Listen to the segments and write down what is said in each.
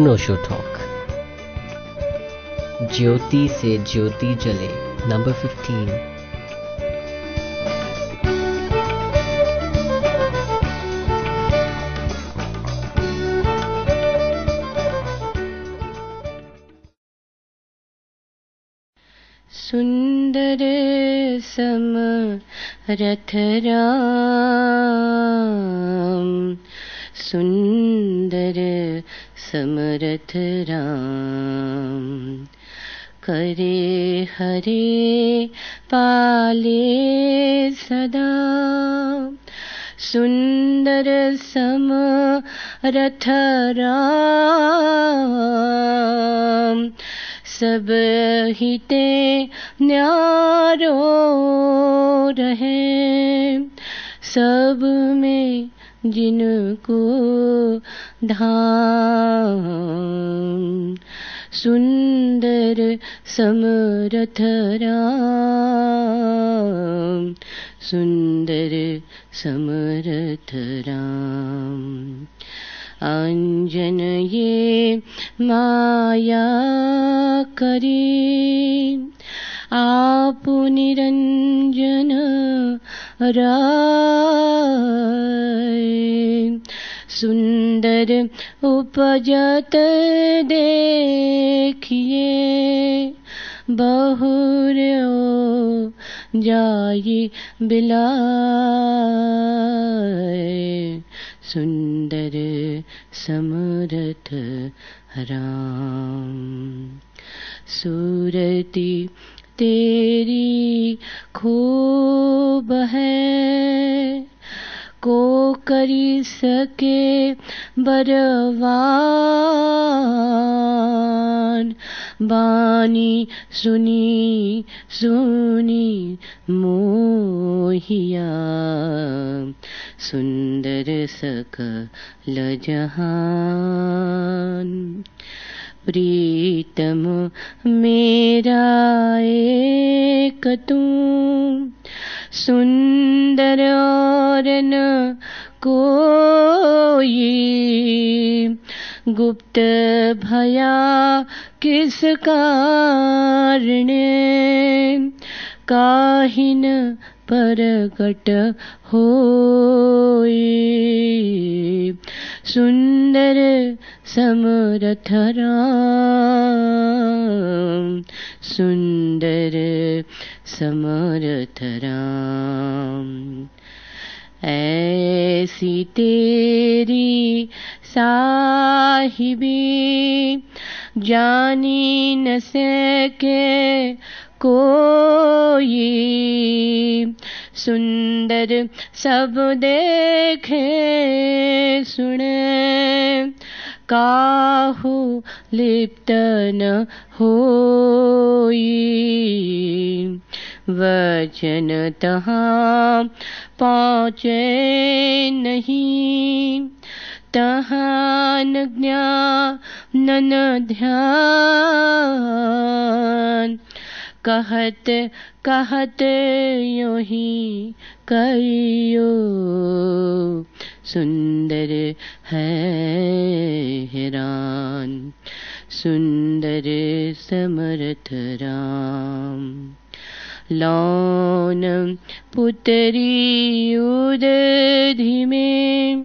अनोशो talk. ज्योति से ज्योति जले number fifteen. सुन्दर सम रथ राम सुन्दर समरथ राम। करे हरे पाले सदा। सुन्दर सम रथ राम। सब हिते न्यारो रहे। सब में जिनको धाम। सुंदर समरथ राम। सुंदर समरथ राम। अंजन ये माया करी। आप निरंजन राय सुंदर उपजत देखिए बहुर्यो जाई बिलाय सुंदर समरथ राम। सूरती तेरी खूब है को करी सके बरवान। बानी सुनी सुनी मोहिया सुंदर सकल जहान। प्रीतम मेरा एक तू सुंदर और न कोई। गुप्त भया किस कारण? काहिन परगट होई। सुंदर समरथ राम सुंदर समरथ राम। ऐसी तेरी साहिबी, जानी न सके कोई। सुंदर सब देखे, सुने। काहू लिप्त न होई। वचन तहाँ पहुँचे नहीं। तहान ज्ञान ध्यान। कहत कहत यो ही कहियो सुंदर है हैरान सुंदर समर्थ राम। लौन पुतरी उदधि में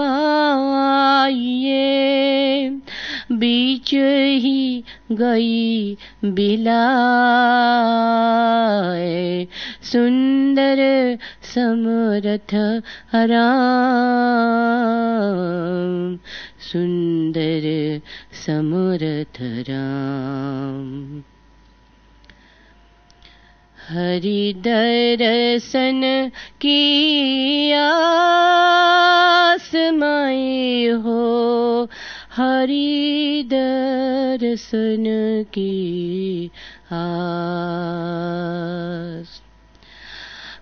पाइए। बीच ही गई बिलाए। सुंदर समरथ राम। सुंदर समरथ राम। हरि दर्शन की आस हो हरि दर्शन की आस।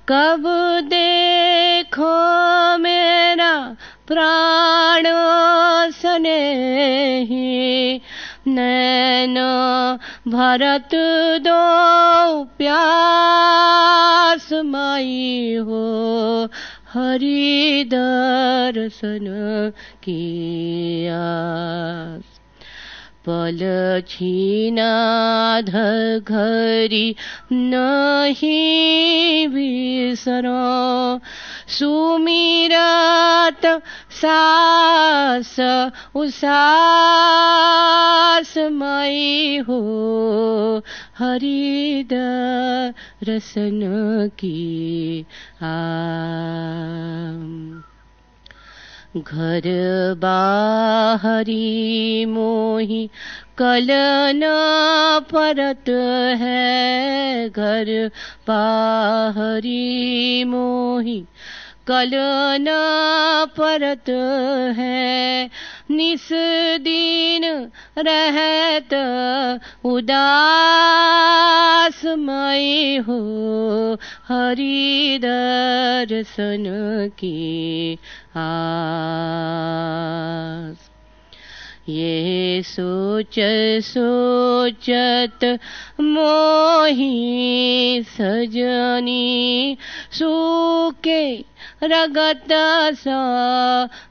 कब देखो मेरा प्राण सने नैनो भरत दो प्यास माई हो। हरि दर्शन की पलनाधरि नहि विसर। सुमिरात सास उसास सुमिस हो। हरिद रसन की आ। घर बाहरी मोही कलना परत है। घर बाहरी मोही कलन परत है। निस दिन रहत उदास मई हो हरि दर्शन की आस। ये सोच सोचत मोही सजनी सूके रगत सा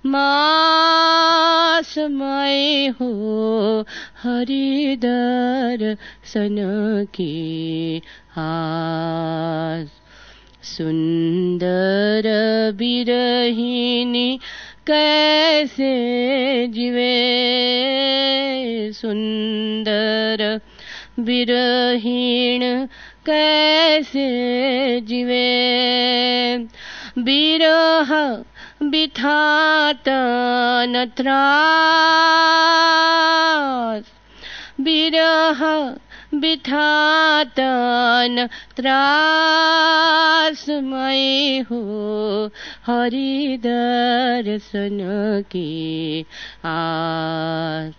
मास मय हो हरि दर्शन की आस सुंदर बिरहिनी कैसे जिवे सुंदर बिरहीण कैसे जिवे बिरह बिथातन त्रास बिरह बिथातन त्रासमय हो। हरि दर्शन की आस।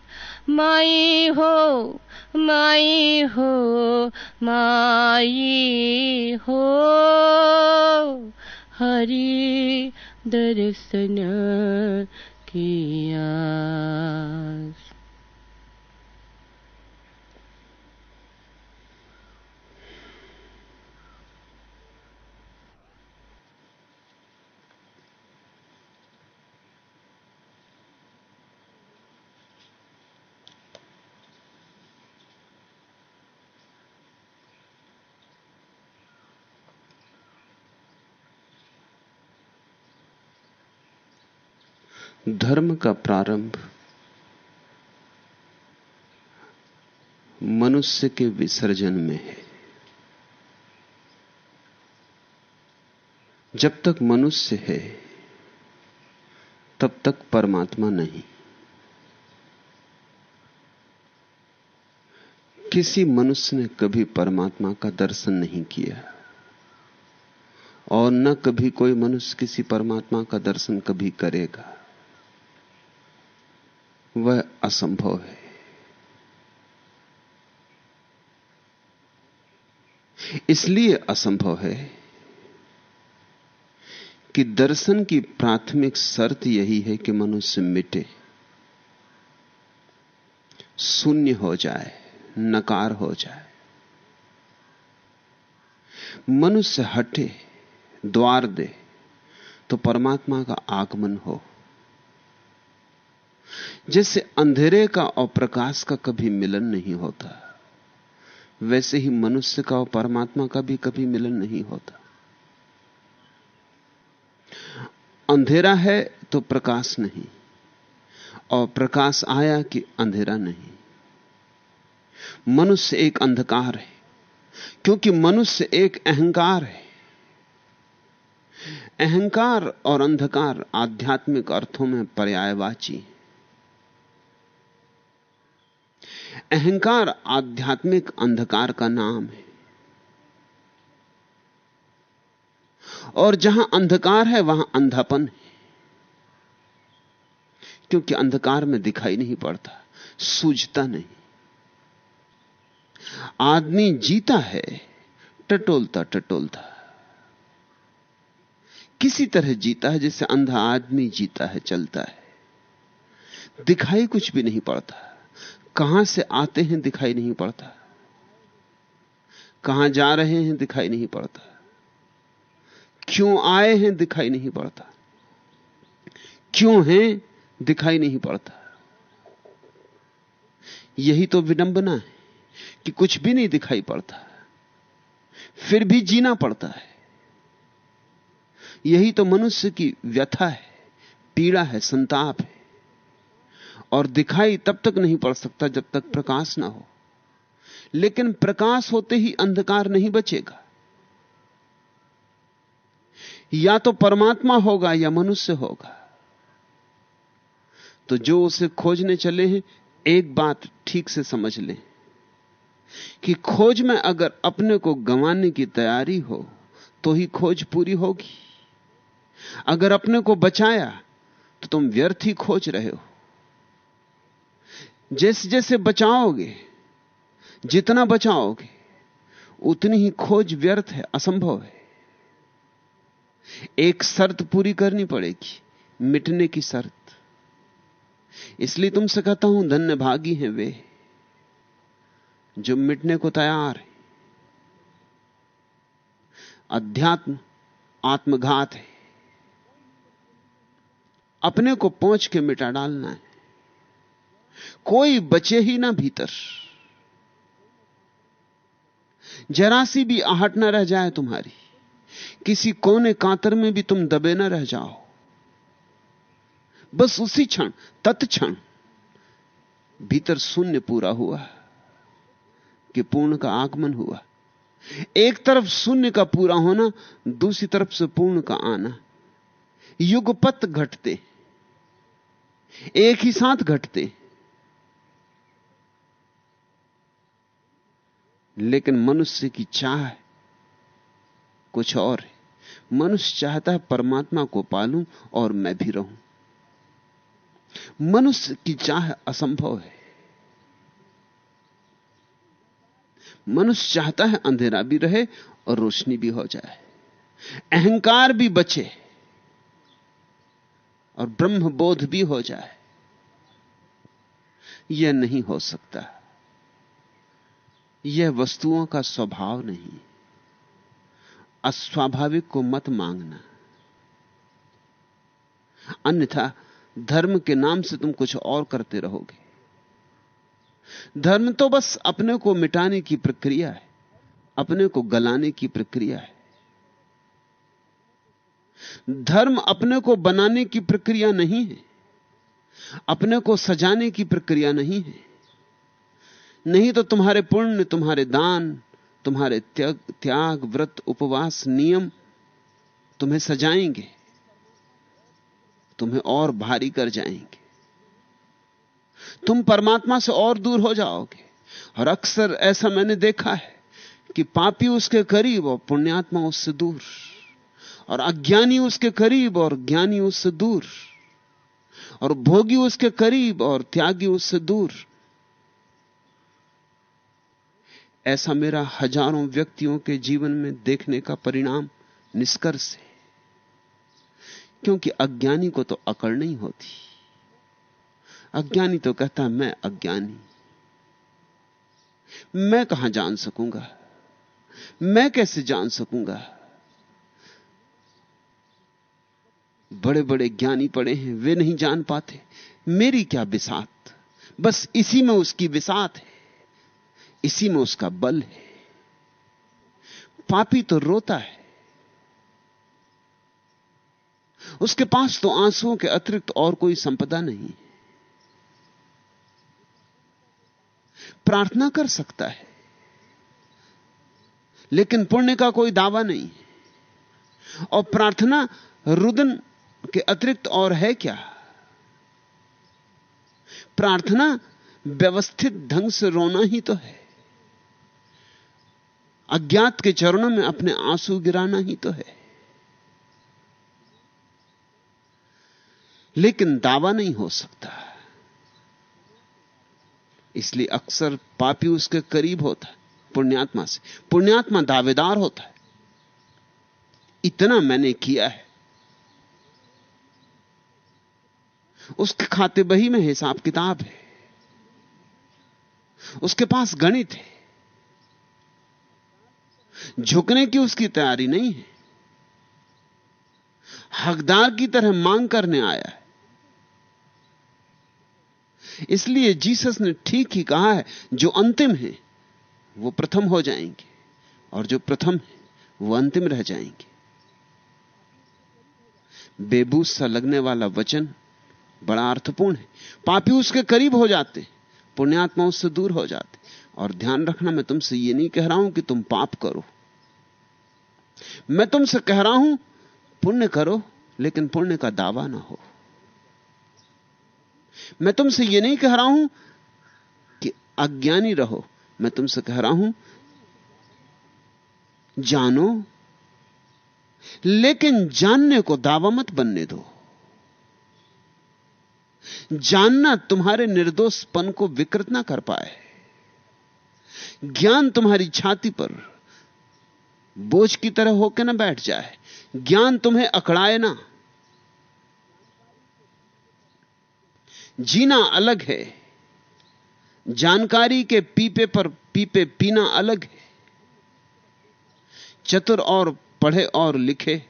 माई हो माई हो माई हो। हरि दर्शन की आस। धर्म का प्रारंभ मनुष्य के विसर्जन में है। जब तक मनुष्य है, तब तक परमात्मा नहीं। किसी मनुष्य ने कभी परमात्मा का दर्शन नहीं किया, और न कभी कोई मनुष्य किसी परमात्मा का दर्शन कभी करेगा। वह असंभव है। इसलिए असंभव है कि दर्शन की प्राथमिक शर्त यही है कि मनुष्य मिटे, शून्य हो जाए, नकार हो जाए। मनुष्य हटे, द्वार दे तो परमात्मा का आगमन हो। जैसे अंधेरे का और प्रकाश का कभी मिलन नहीं होता। वैसे ही मनुष्य का और परमात्मा का भी कभी मिलन नहीं होता। अंधेरा है तो प्रकाश नहीं, और प्रकाश आया कि अंधेरा नहीं। मनुष्य एक अंधकार है, क्योंकि मनुष्य एक अहंकार है। अहंकार और अंधकार आध्यात्मिक अर्थों में पर्यायवाची है। अहंकार आध्यात्मिक अंधकार का नाम है। और जहाँ अंधकार है, वहाँ अंधापन है। क्योंकि अंधकार में दिखाई नहीं पड़ता, सूझता नहीं। आदमी जीता है, टटोलता टटोलता। किसी तरह जीता है जैसे अंधा आदमी जीता है, चलता है। दिखाई कुछ भी नहीं पड़ता। कहाँ से आते हैं दिखाई नहीं पड़ता। कहाँ जा रहे हैं दिखाई नहीं पड़ता। क्यों आए हैं दिखाई नहीं पड़ता। क्यों हैं दिखाई नहीं पड़ता। यही तो विडंबना है कि कुछ भी नहीं दिखाई पड़ता। फिर भी जीना पड़ता है। यही तो मनुष्य की व्यथा है, पीड़ा है, संताप है। और दिखाई तब तक नहीं पड़ सकता जब तक प्रकाश ना हो। लेकिन प्रकाश होते ही अंधकार नहीं बचेगा। या तो परमात्मा होगा या मनुष्य होगा। तो जो उसे खोजने चले हैं, एक बात ठीक से समझ लें कि खोज में अगर अपने को गंवाने की तैयारी हो तो ही खोज पूरी होगी। अगर अपने को बचाया तो तुम व्यर्थ ही खोज रहे हो। जैसे जैसे बचाओगे, जितना बचाओगे, उतनी ही खोज व्यर्थ है, असंभव है। एक शर्त पूरी करनी पड़ेगी, मिटने की शर्त। इसलिए तुमसे कहता हूँ, धन्य भागी हैं वे, जो मिटने को तैयार है। अध्यात्म आत्मघात है। अपने को पहुँच के मिटा डालना है। कोई बचे ही ना भीतर। जरा सी भी आहट ना रह जाए तुम्हारी। किसी कोने कांतर में भी तुम दबे ना रह जाओ। बस उसी क्षण, तत्क्षण भीतर शून्य पूरा हुआ, कि पूर्ण का आगमन हुआ। एक तरफ़ शून्य का पूरा होना, दूसरी तरफ़ से पूर्ण का आना। युगपत घटते, एक ही साथ घटते। लेकिन मनुष्य की चाह कुछ और है। मनुष्य चाहता है परमात्मा को पालूं और मैं भी रहूँ। मनुष्य की चाह असंभव है। मनुष्य चाहता है अंधेरा भी रहे और रोशनी भी हो जाए। अहंकार भी बचे और ब्रह्म बोध भी हो जाए। यह नहीं हो सकता। यह वस्तुओं का स्वभाव नहीं। अस्वाभाविक को मत मांगना। अन्यथा धर्म के नाम से तुम कुछ और करते रहोगे। धर्म तो बस अपने को मिटाने की प्रक्रिया है, अपने को गलाने की प्रक्रिया है। धर्म अपने को बनाने की प्रक्रिया नहीं है, अपने को सजाने की प्रक्रिया नहीं है। नहीं तो तुम्हारे पुण्य, तुम्हारे दान, तुम्हारे त्याग त्याग, व्रत, उपवास, नियम तुम्हें सजाएँगे। तुम्हें और भारी कर जाएँगे। तुम परमात्मा से और दूर हो जाओगे। और अक्सर ऐसा मैंने देखा है कि पापी उसके करीब और पुण्यात्मा उससे दूर। और अज्ञानी उसके करीब और ज्ञानी उससे दूर। और भोगी उसके करीब और त्यागी उससे दूर। ऐसा मेरा हज़ारों व्यक्तियों के जीवन में देखने का परिणाम निष्कर्ष है। क्योंकि अज्ञानी को तो अकड़ नहीं होती। अज्ञानी तो कहता, मैं अज्ञानी। मैं कहाँ जान सकूँगा? मैं कैसे जान सकूँगा? बड़े बड़े ज्ञानी पड़े हैं, वे नहीं जान पाते। मेरी क्या विसात बस इसी में उसकी विसात है। इसी में उसका बल है। पापी तो रोता है। उसके पास तो आंसुओं के अतिरिक्त और कोई संपदा नहीं प्रार्थना कर सकता है, लेकिन पुण्य का कोई दावा नहीं और प्रार्थना रुदन के अतिरिक्त और है क्या? प्रार्थना व्यवस्थित ढंग से रोना ही तो है। अज्ञात के चरणों में अपने आँसू गिराना ही तो है। लेकिन दावा नहीं हो सकता। इसलिए अक्सर पापी उसके करीब होता है, पुण्यात्मा से। पुण्यात्मा दावेदार होता है। इतना मैंने किया है। उसके खाते बही में हिसाब किताब है। उसके पास गणित है। झुकने की उसकी तैयारी नहीं है। हकदार की तरह मांग करने आया है। इसलिए जीसस ने ठीक ही कहा है, जो अंतिम है, वो प्रथम हो जाएँगे, और जो प्रथम है, वो अंतिम रह जाएँगे। बेबूस सा लगने वाला वचन बड़ा अर्थपूर्ण है। पापी उसके करीब हो जाते पुण्यात्मा उससे दूर हो जाते और ध्यान रखना, मैं तुमसे ये नहीं कह रहा हूँ कि तुम पाप करो। मैं तुमसे कह रहा हूँ, पुण्य करो, लेकिन पुण्य का दावा ना हो। मैं तुमसे यह नहीं कह रहा हूँ कि अज्ञानी रहो। मैं तुमसे कह रहा हूँ, जानो, लेकिन जानने को दावा मत बनने दो। जानना तुम्हारे निर्दोषपन को विकृत ना कर पाए। ज्ञान तुम्हारी छाती पर बोझ की तरह होकर ना बैठ जाए। ज्ञान तुम्हें अकड़ाए ना। जीना अलग है। जानकारी के पीपे पर पीपे पीना अलग है। चतुर और पढ़े और लिखे।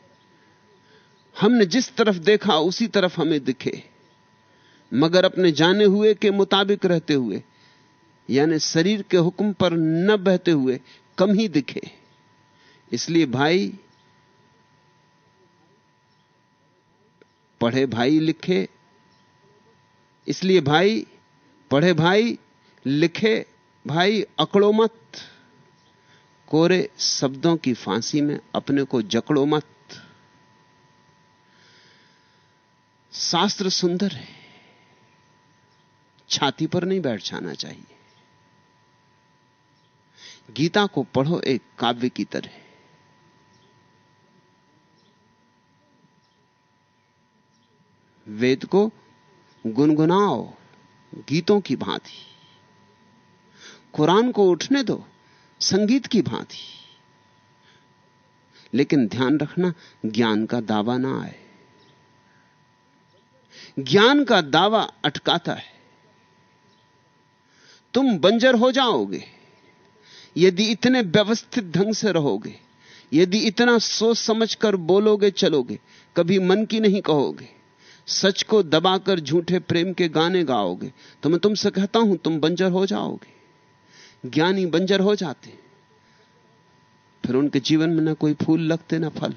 हमने जिस तरफ़ देखा, उसी तरफ़ हमें दिखे। मगर अपने जाने हुए के मुताबिक रहते हुए, यानी शरीर के हुक्म पर न बहते हुए, कम ही दिखे। इसलिए भाई पढ़े भाई लिखे, इसलिए भाई पढ़े भाई लिखे, भाई अकड़ो मत। कोरे शब्दों की फांसी में अपने को जकड़ो मत। शास्त्र सुंदर है, छाती पर नहीं बैठ जाना चाहिए। गीता को पढ़ो, एक काव्य की तरह। वेद को गुनगुनाओ, गीतों की भांति। कुरान को उठने दो, संगीत की भांति। लेकिन ध्यान रखना, ज्ञान का दावा ना आए। ज्ञान का दावा अटकाता है। तुम बंजर हो जाओगे। यदि इतने व्यवस्थित ढंग से रहोगे, यदि इतना सोच समझकर बोलोगे, चलोगे, कभी मन की नहीं कहोगे। सच को दबाकर झूठे प्रेम के गाने गाओगे तो मैं तुमसे कहता हूँ, तुम बंजर हो जाओगे। ज्ञानी बंजर हो जाते। फिर उनके जीवन में ना कोई फूल लगते, ना फल।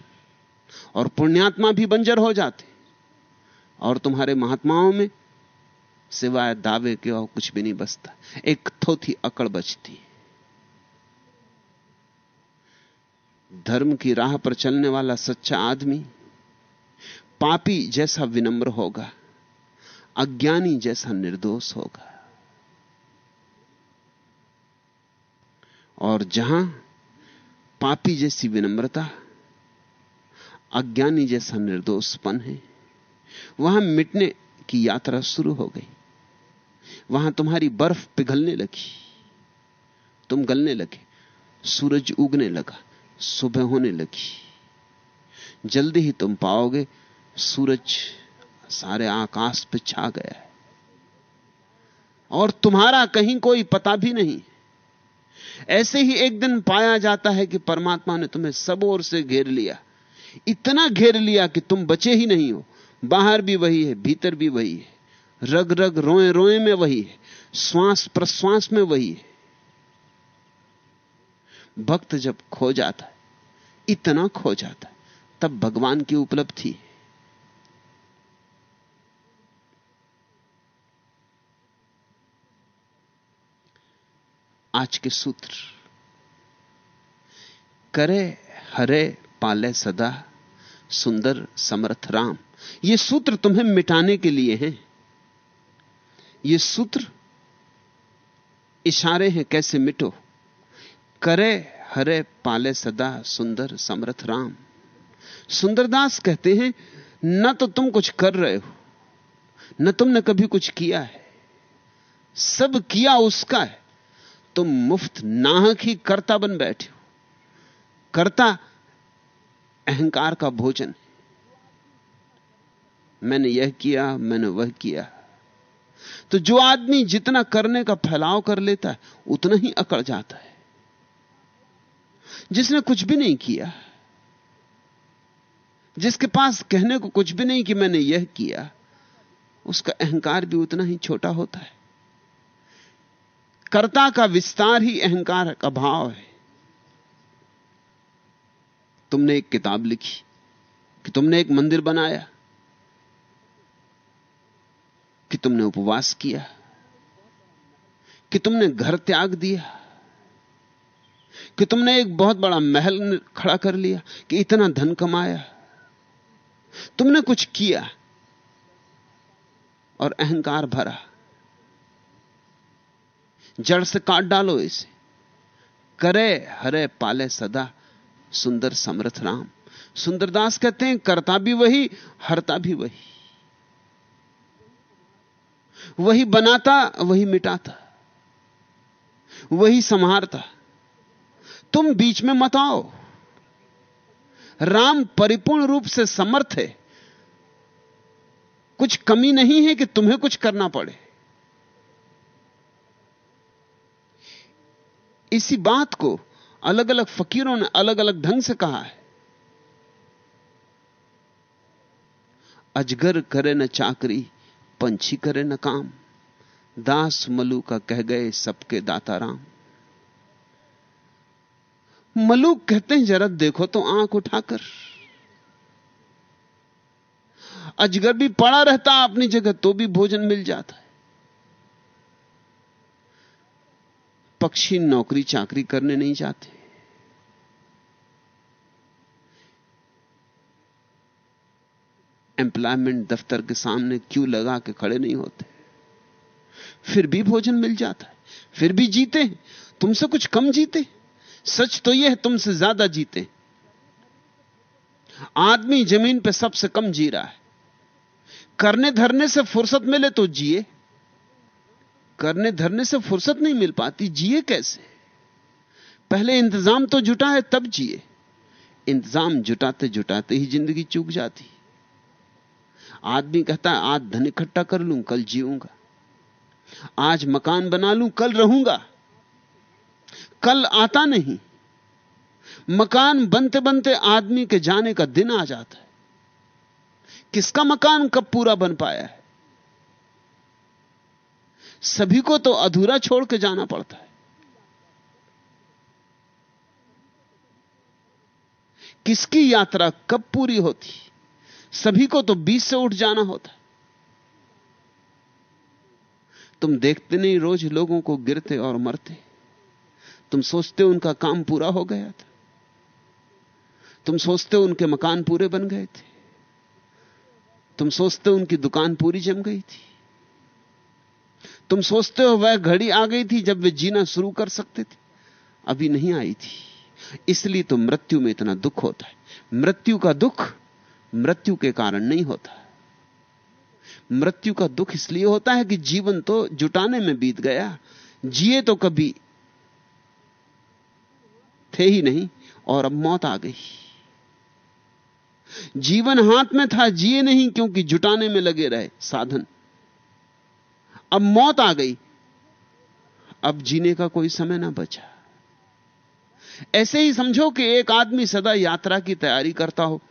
और पुण्यात्मा भी बंजर हो जाते। और तुम्हारे महात्माओं में सिवाय दावे के और कुछ भी नहीं बचता एक थोथी अकड़ बचती धर्म की राह पर चलने वाला सच्चा आदमी पापी जैसा विनम्र होगा, अज्ञानी जैसा निर्दोष होगा। और जहाँ पापी जैसी विनम्रता, अज्ञानी जैसा निर्दोषपन है, वहाँ मिटने की यात्रा शुरू हो गई। वहाँ तुम्हारी बर्फ़ पिघलने लगी, तुम गलने लगे, सूरज उगने लगा, सुबह होने लगी। जल्दी ही तुम पाओगे सूरज सारे आकाश पे छा गया है। और तुम्हारा कहीं कोई पता भी नहीं। ऐसे ही एक दिन पाया जाता है कि परमात्मा ने तुम्हें सब ओर से घेर लिया। इतना घेर लिया कि तुम बचे ही नहीं हो। बाहर भी वही है, भीतर भी वही है। रग रग रोए रोए में वही है। श्वास प्रश्वास में वही है। भक्त जब खो जाता है, इतना खो जाता है, तब भगवान की उपलब्धि है। आज के सूत्र। करे, हरे, पाले सदा, सुंदर, समर्थ, राम। ये सूत्र तुम्हें मिटाने के लिए हैं। ये सूत्र इशारे हैं कैसे मिटो? करे, हरे, पाले सदा, सुंदर, समर्थ, राम। सुंदरदास कहते हैं, न तो तुम कुछ कर रहे हो, न तुमने कभी कुछ किया है। सब किया उसका है। तुम मुफ़्त नाहक ही कर्ता बन बैठे हो। कर्ता, अहंकार का भोजन। मैंने यह किया, मैंने वह किया। तो जो आदमी जितना करने का फैलाव कर लेता है, उतना ही अकड़ जाता है। जिसने कुछ भी नहीं किया, जिसके पास कहने को कुछ भी नहीं कि मैंने यह किया, उसका अहंकार भी उतना ही छोटा होता है। कर्ता का विस्तार ही अहंकार का भाव है। तुमने एक किताब लिखी कि तुमने एक मंदिर बनाया, कि तुमने उपवास किया, कि तुमने घर त्याग दिया, कि तुमने एक बहुत बड़ा महल खड़ा कर लिया, कि इतना धन कमाया। तुमने कुछ किया और अहंकार भरा। जड़ से काट डालो इसे। करे हरे पाले सदा, सुंदर समर्थ राम। सुंदरदास कहते हैं, करता भी वही, हरता भी वही। वही बनाता, वही मिटाता, वही संहारता। तुम बीच में मत आओ। राम परिपूर्ण रूप से समर्थ है। कुछ कमी नहीं है कि तुम्हें कुछ करना पड़े। इसी बात को अलग अलग फकीरों ने अलग अलग ढंग से कहा है। अजगर करे न चाकरी, पंछी करे न काम, दास मलू का कह गए सबके दाता राम। मलूक कहते हैं, जरा देखो तो आँख उठाकर। अजगर भी पड़ा रहता अपनी जगह तो भी भोजन मिल जाता है। पक्षी नौकरी चाकरी करने नहीं जाते। एम्प्लॉयमेंट दफ्तर के सामने क्यों लगा के खड़े नहीं होते? फिर भी भोजन मिल जाता है, फिर भी जीते तुमसे कुछ कम जीते सच तो यह है, तुमसे ज़्यादा जीते आदमी ज़मीन पे सबसे कम जी रहा है। करने धरने से फुर्सत मिले तो जिए। करने धरने से फुर्सत नहीं मिल पाती, जिए कैसे? पहले इंतज़ाम तो जुटा है, तब जिए। इंतज़ाम जुटाते जुटाते ही ज़िंदगी चूक जाती। आदमी कहता है, आज धन इकट्ठा कर लूँ, कल जीऊँगा। आज मकान बना लूँ, कल रहूँगा। कल आता नहीं। मकान बनते बनते आदमी के जाने का दिन आ जाता है। किसका मकान कब पूरा बन पाया है? सभी को तो अधूरा छोड़ के जाना पड़ता है। किसकी यात्रा कब पूरी होती? सभी को तो बीच से उठ जाना होता है। तुम देखते नहीं रोज लोगों को गिरते और मरते। तुम सोचते उनका काम पूरा हो गया था। तुम सोचते उनके मकान पूरे बन गए थे। तुम सोचते उनकी दुकान पूरी जम गई थी। तुम सोचते हो वह घड़ी आ गई थी जब वे जीना शुरू कर सकते थे? अभी नहीं आई थी। इसलिए तो मृत्यु में इतना दुख होता है। मृत्यु का दुख मृत्यु के कारण नहीं होता। मृत्यु का दुख इसलिए होता है कि जीवन तो जुटाने में बीत गया। जिए तो कभी थे ही नहीं और अब मौत आ गई। जीवन हाथ में था, जिए नहीं क्योंकि जुटाने में लगे रहे साधन। अब मौत आ गई। अब जीने का कोई समय ना बचा। ऐसे ही समझो कि एक आदमी सदा यात्रा की तैयारी करता हो,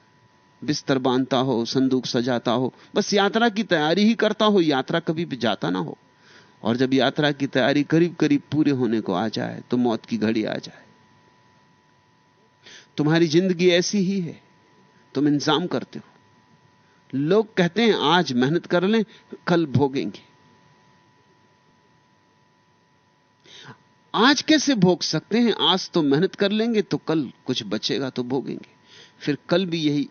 बिस्तर बांधता हो, संदूक सजाता हो, बस यात्रा की तैयारी ही करता हो, यात्रा कभी भी जाता ना हो। और जब यात्रा की तैयारी करीब करीब पूरे होने को आ जाए तो मौत की घड़ी आ जाए। तुम्हारी ज़िंदगी ऐसी ही है, तुम इंतज़ाम करते हो। लोग कहते हैं, आज मेहनत कर लें, कल भोगेंगे। आज कैसे भोग सकते हैं? आज तो मेहनत कर लेंगे तो कल कुछ बचेगा तो भोगेंगे। फिर कल भी यही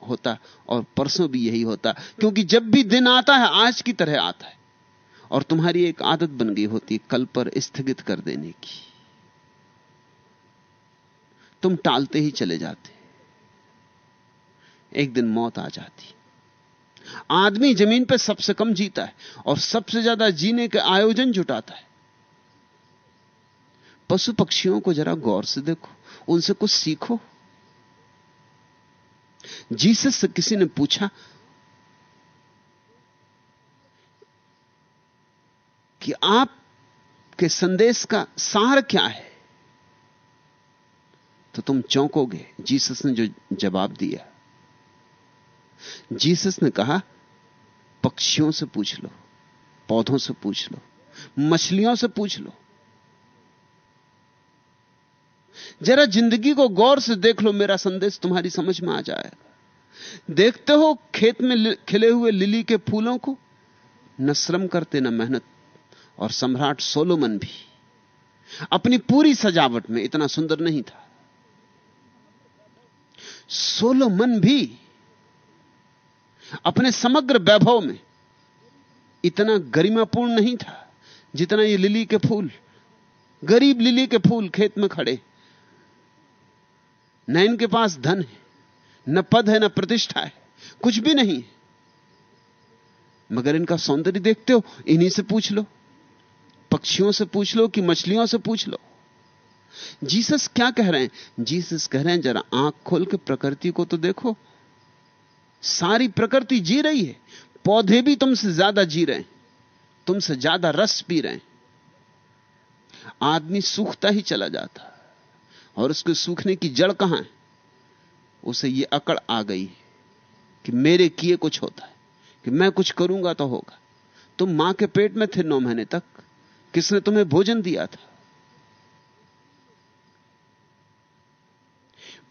होता और परसों भी यही होता, क्योंकि जब भी दिन आता है, आज की तरह आता है। और तुम्हारी एक आदत बन गई होती कल पर स्थगित कर देने की। तुम टालते ही चले जाते। एक दिन मौत आ जाती। आदमी ज़मीन पर सबसे कम जीता है और सबसे ज़्यादा जीने के आयोजन जुटाता है। पशु पक्षियों को जरा गौर से देखो, उनसे कुछ सीखो। जीसस से किसी ने पूछा, कि आप के संदेश का सार क्या है? तो तुम चौंकोगे, जीसस ने जो जवाब दिया। जीसस ने कहा, पक्षियों से पूछ लो, पौधों से पूछ लो, मछलियों से पूछ लो। जरा ज़िंदगी को गौर से देख लो, मेरा संदेश तुम्हारी समझ में आ जाएगा देखते हो, खेत में खिले हुए लिली के फूलों को? न श्रम करते, न मेहनत, और सम्राट सोलोमन भी। अपनी पूरी सजावट में इतना सुंदर नहीं था। सोलोमन भी अपने समग्र वैभव में इतना गरिमापूर्ण नहीं था जितना ये लिली के फूल, गरीब लिली के फूल खेत में खड़े। न इनके पास धन है, न पद है, न प्रतिष्ठा है, कुछ भी नहीं मगर इनका सौंदर्य देखते हो, इन्हीं से पूछ लो, पक्षियों से पूछ लो कि मछलियों से पूछ लो। जीसस क्या कह रहे हैं? जीसस कह रहे हैं, जरा आँख खोल के प्रकृति को तो देखो, सारी प्रकृति जी रही है, पौधे भी तुमसे ज़्यादा जी रहे हैं, तुमसे ज़्यादा रस पी रहे हैं। आदमी सूखता ही चला जाता और उसके सूखने की जड़ कहाँ है? उसे यह अकड़ आ गई कि मेरे किए कुछ होता है, कि मैं कुछ करूँगा तो होगा। तुम माँ के पेट में थे नौ महीने तक, किसने तुम्हें भोजन दिया था?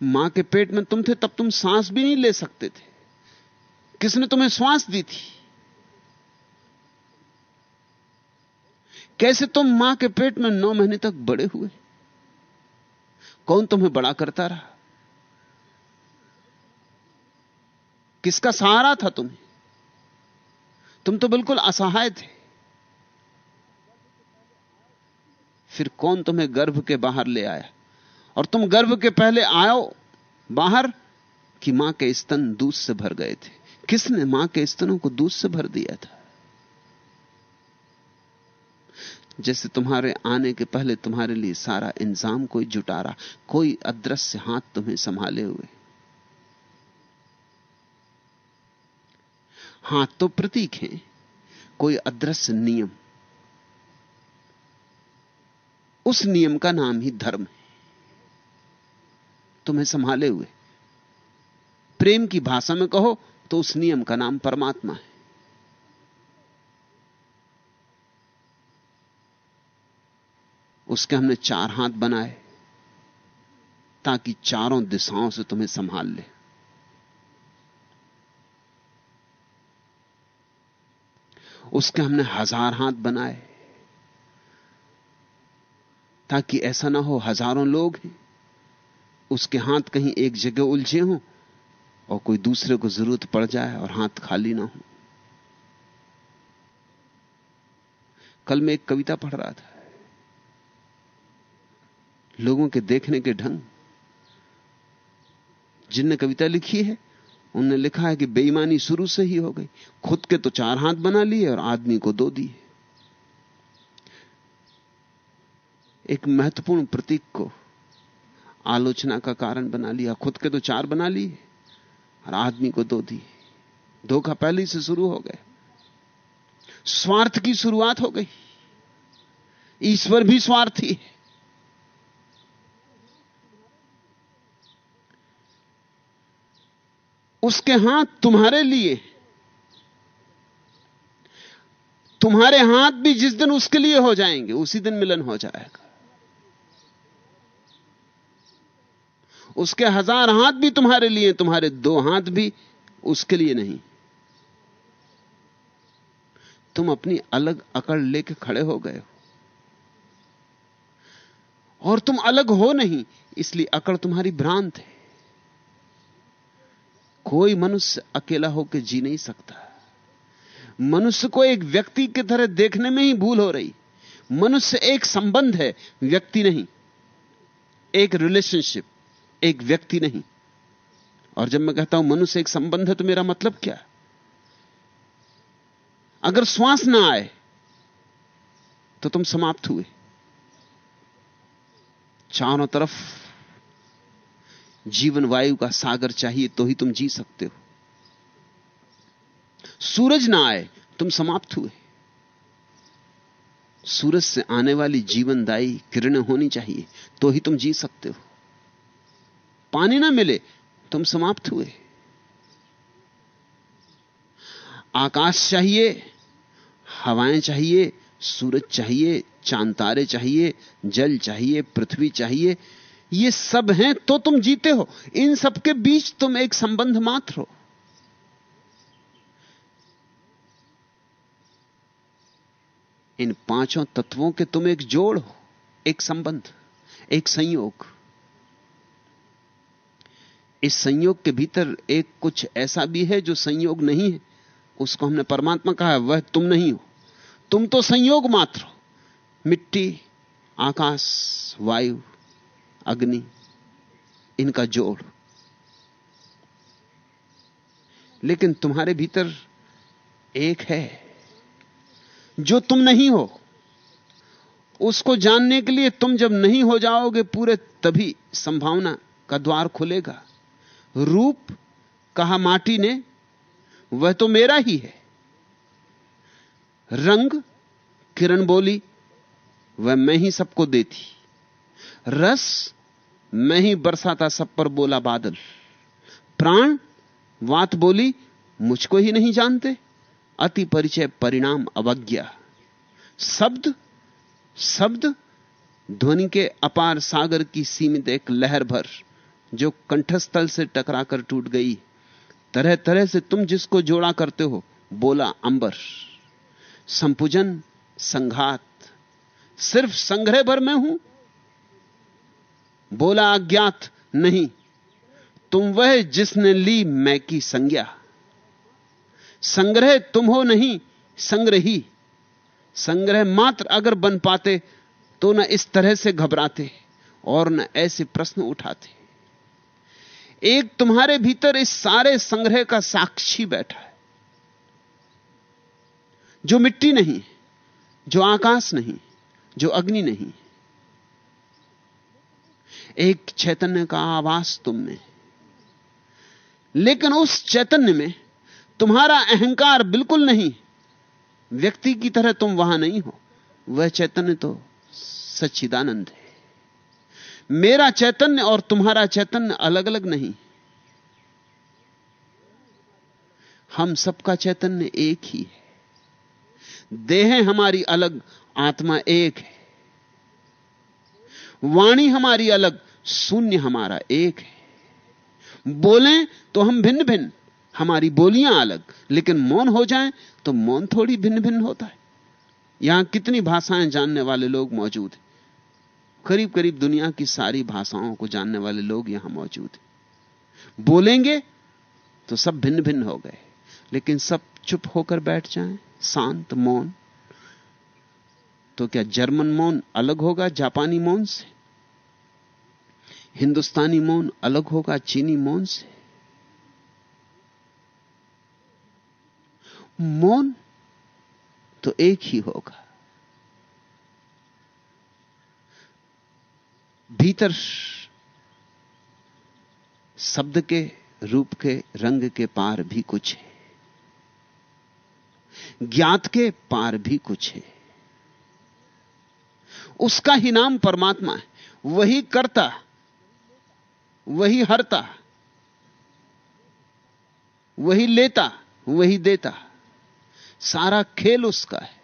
माँ के पेट में तुम थे, तब तुम सांस भी नहीं ले सकते थे। किसने तुम्हें श्वास दी थी? कैसे तुम माँ के पेट में नौ महीने तक बड़े हुए? कौन तुम्हें बड़ा करता रहा? किसका सहारा था तुम्हें तुम तो बिल्कुल असहाय थे। फिर कौन तुम्हें गर्भ के बाहर ले आया? और तुम गर्भ के पहले आओ बाहर कि माँ के स्तन दूध से भर गए थे। किसने माँ के स्तनों को दूध से भर दिया था? जैसे तुम्हारे आने के पहले तुम्हारे लिए सारा इंजाम कोई जुटा रहा कोई अदृश्य हाथ तुम्हें संभाले हुए। हाथ तो प्रतीक है, कोई अदृश्य नियम। उस नियम का नाम ही धर्म है। तुम्हें संभाले हुए। प्रेम की भाषा में कहो तो उस नियम का नाम परमात्मा है। उसके हमने चार हाथ बनाए ताकि चारों दिशाओं से तुम्हें संभाल ले। उसके हमने हज़ार हाथ बनाए ताकि ऐसा ना हो हज़ारों लोग हैं, उसके हाथ कहीं एक जगह उलझे हों और कोई दूसरे को ज़रूरत पड़ जाए और हाथ खाली ना हो। कल मैं एक कविता पढ़ रहा था। लोगों के देखने के ढंग। जिनने कविता लिखी है, उनने लिखा है कि बेईमानी शुरू से ही हो गई। खुद के तो चार हाथ बना लिए और आदमी को दो दिए। एक महत्वपूर्ण प्रतीक को आलोचना का कारण बना लिया, खुद के तो चार बना लिए और आदमी को दो दिए। धोखा पहले से शुरू हो गए स्वार्थ की शुरुआत हो गई। ईश्वर भी स्वार्थी है। उसके हाथ तुम्हारे लिए। तुम्हारे हाथ भी जिस दिन उसके लिए हो जाएँगे, उसी दिन मिलन हो जाएगा। उसके हज़ार हाथ भी तुम्हारे लिए, तुम्हारे दो हाथ भी उसके लिए नहीं। तुम अपनी अलग अकड़ लेके खड़े हो गए हो। और तुम अलग हो नहीं, इसलिए अकड़ तुम्हारी भ्रांत है। कोई मनुष्य अकेला होकर जी नहीं सकता। मनुष्य को एक व्यक्ति की तरह देखने में ही भूल हो रही। मनुष्य एक संबंध है, व्यक्ति नहीं। एक रिलेशनशिप एक व्यक्ति नहीं। और जब मैं कहता हूँ, मनुष्य एक संबंध है तो मेरा मतलब क्या? अगर श्वास ना आए तो तुम समाप्त हुए। चारों तरफ़ जीवन वायु का सागर चाहिए तो ही तुम जी सकते हो। सूरज ना आए, तुम समाप्त हुए। सूरज से आने वाली जीवनदायी किरणें होनी चाहिए तो ही तुम जी सकते हो। पानी ना मिले, तुम समाप्त हुए। आकाश चाहिए, हवाएँ चाहिए, सूरज चाहिए, चाँद तारे चाहिए, जल चाहिए, पृथ्वी चाहिए ये सब हैं तो तुम जीते हो। इन सब के बीच तुम एक संबंध मात्र हो। इन पाँचों तत्वों के तुम एक जोड़ हो, एक संबंध, एक संयोग। इस संयोग के भीतर एक कुछ ऐसा भी है जो संयोग नहीं है। उसको हमने परमात्मा कहा है, वह तुम नहीं हो। तुम तो संयोग मात्र हो। मिट्टी, आकाश, वायु अग्नि, इनका जोड़। लेकिन तुम्हारे भीतर एक है, जो तुम नहीं हो। उसको जानने के लिए तुम जब नहीं हो जाओगे, पूरे तभी संभावना का द्वार खुलेगा। रूप कहा माटी ने, वह तो मेरा ही है। रंग, किरण बोली, वह मैं ही सबको देती। रस मैं ही बरसाता सब पर बोला बादल। प्राण, वात बोली, मुझको ही नहीं जानते। अति परिचय परिणाम अवज्ञा। शब्द शब्द ध्वनि के अपार सागर की सीमित एक लहर भर, जो कंठस्थल से टकराकर टूट गई। तरह तरह से तुम जिसको जोड़ा करते हो, बोला अंबर। संपूजन, संघात। सिर्फ़ संग्रह भर में हूँ बोला अज्ञात, नहीं, तुम वह जिसने ली मैं की संज्ञा। संग्रह तुम हो नहीं, संग्रही। संग्रह मात्र अगर बन पाते तो न इस तरह से घबराते और न ऐसे प्रश्न उठाते। एक तुम्हारे भीतर इस सारे संग्रह का साक्षी बैठा है, जो मिट्टी नहीं, जो आकाश नहीं, जो अग्नि नहीं एक चैतन्य का आवास तुम में लेकिन उस चैतन्य में तुम्हारा अहंकार बिल्कुल नहीं। व्यक्ति की तरह तुम वहाँ नहीं हो। वह चैतन्य तो सच्चिदानंद है। मेरा चैतन्य और तुम्हारा चैतन्य अलग अलग नहीं। हम सबका चैतन्य एक ही है। देह हमारी अलग, आत्मा एक है। वाणी हमारी अलग, शून्य हमारा एक है। बोलें तो हम भिन्न भिन्न हमारी बोलियाँ अलग, लेकिन मौन हो जाएँ तो मौन थोड़ी भिन्न भिन्न होता है। यहाँ कितनी भाषाएँ जानने वाले लोग मौजूद हैं। करीब करीब दुनिया की सारी भाषाओं को जानने वाले लोग यहाँ मौजूद हैं। बोलेंगे तो सब भिन्न भिन्न हो गए, लेकिन सब चुप होकर बैठ जाएँ, शांत मौन। तो क्या जर्मन मौन अलग होगा, जापानी मौन से? हिंदुस्तानी मौन अलग होगा, चीनी मौन से। मौन तो एक ही होगा। भीतर शब्द के, रूप के, रंग के पार भी कुछ है। ज्ञात के पार भी कुछ है। उसका ही नाम परमात्मा है। वही करता वही हरता, वही लेता, वही देता। सारा खेल उसका है।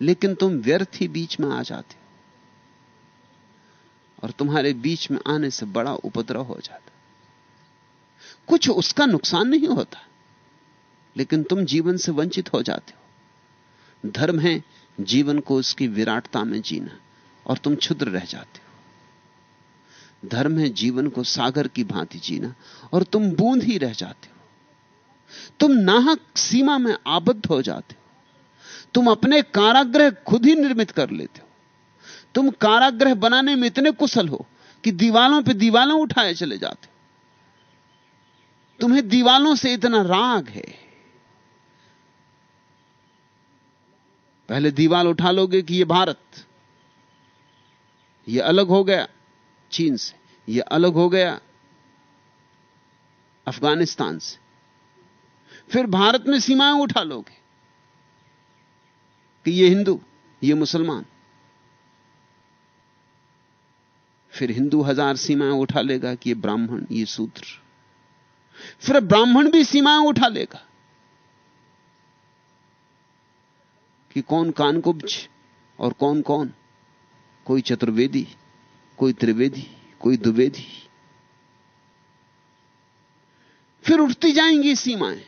लेकिन तुम व्यर्थ ही बीच में आ जाते हो। और तुम्हारे बीच में आने से बड़ा उपद्रव हो जाता। कुछ उसका नुकसान नहीं होता, लेकिन तुम जीवन से वंचित हो जाते हो। धर्म है, जीवन को उसकी विराटता में जीना, और तुम क्षुद्र रह जाते हो। धर्म है जीवन को सागर की भांति जीना, और तुम बूंद ही रह जाते हो। तुम नाहक सीमा में आबद्ध हो जाते हो। तुम अपने कारागृह खुद ही निर्मित कर लेते हो। तुम कारागृह बनाने में इतने कुशल हो कि दीवालों पे दीवालों उठाए चले जाते तुम्हें दीवालों से इतना राग है। पहले दीवाल उठा लोगे कि यह भारत यह अलग हो गया। चीन से। यह अलग हो गया अफ़गानिस्तान से। फिर भारत में सीमाएँ उठा लोगे कि ये हिंदू, ये मुसलमान। फिर हिंदू हज़ार सीमाएँ उठा लेगा कि ये ब्राह्मण, ये सूत्र फिर ब्राह्मण भी सीमाएँ उठा लेगा कि कौन कानकुब्ज और कौन कौन, कोई चतुर्वेदी। कोई त्रिवेदी, कोई द्विवेदी। फिर उठती जाएँगी सीमाएँ।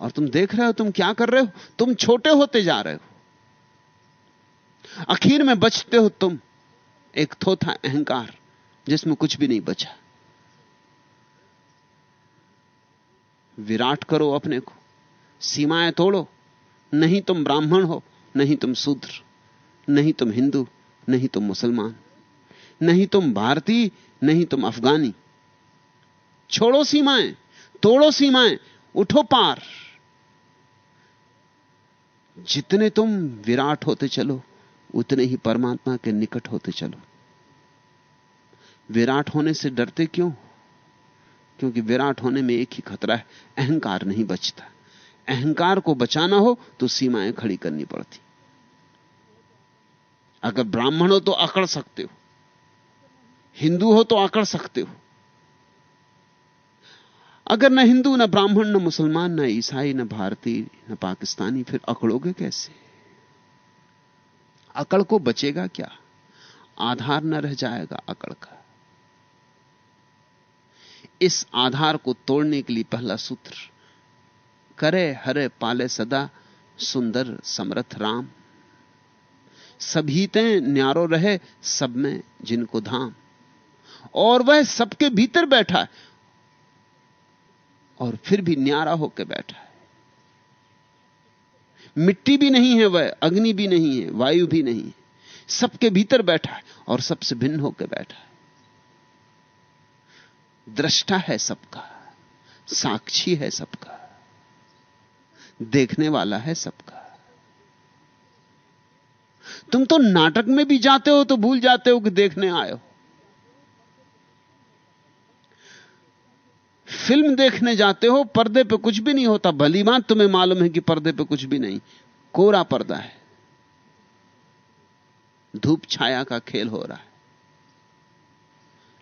और तुम देख रहे हो, तुम क्या कर रहे हो? तुम छोटे होते जा रहे हो। आखिर में बचते हो तुम, एक थोथा अहंकार, जिसमें कुछ भी नहीं बचा। विराट करो अपने को, सीमाएँ तोड़ो। नहीं तुम ब्राह्मण हो, नहीं तुम शूद्र, नहीं तुम हिंदू। नहीं तुम मुसलमान, नहीं तुम भारतीय, नहीं तुम अफगानी। छोड़ो सीमाएँ, तोड़ो सीमाएँ, उठो पार। जितने तुम विराट होते चलो, उतने ही परमात्मा के निकट होते चलो। विराट होने से डरते क्यों? क्योंकि विराट होने में एक ही खतरा है, अहंकार नहीं बचता। अहंकार को बचाना हो तो सीमाएँ खड़ी करनी पड़ती। अगर ब्राह्मण हो तो अकड़ सकते हो। हिंदू हो तो अकड़ सकते हो। अगर न हिंदू, न ब्राह्मण, न मुसलमान, न ईसाई, न भारतीय, न पाकिस्तानी, फिर अकड़ोगे कैसे? अकड़ को बचेगा क्या? आधार न रह जाएगा अकड़ का। इस आधार को तोड़ने के लिए पहला सूत्र, करे हरे पाले सदा सुंदर समर्थ राम। सभीते न्यारो रहे सब में जिनको धाम। और वह सबके भीतर बैठा है। और फिर भी न्यारा होकर बैठा है। मिट्टी भी नहीं है वह, अग्नि भी नहीं है, वायु भी नहीं है। सबके भीतर बैठा है और सबसे भिन्न होकर बैठा है। दृष्टा है सबका, साक्षी है सबका, देखने वाला है सबका। तुम तो नाटक में भी जाते हो तो भूल जाते हो कि देखने आए हो। फ़िल्म देखने जाते हो, पर्दे पे कुछ भी नहीं होता। भली बात, तुम्हें मालूम है कि पर्दे पे कुछ भी नहीं। कोरा पर्दा है। धूप छाया का खेल हो रहा है।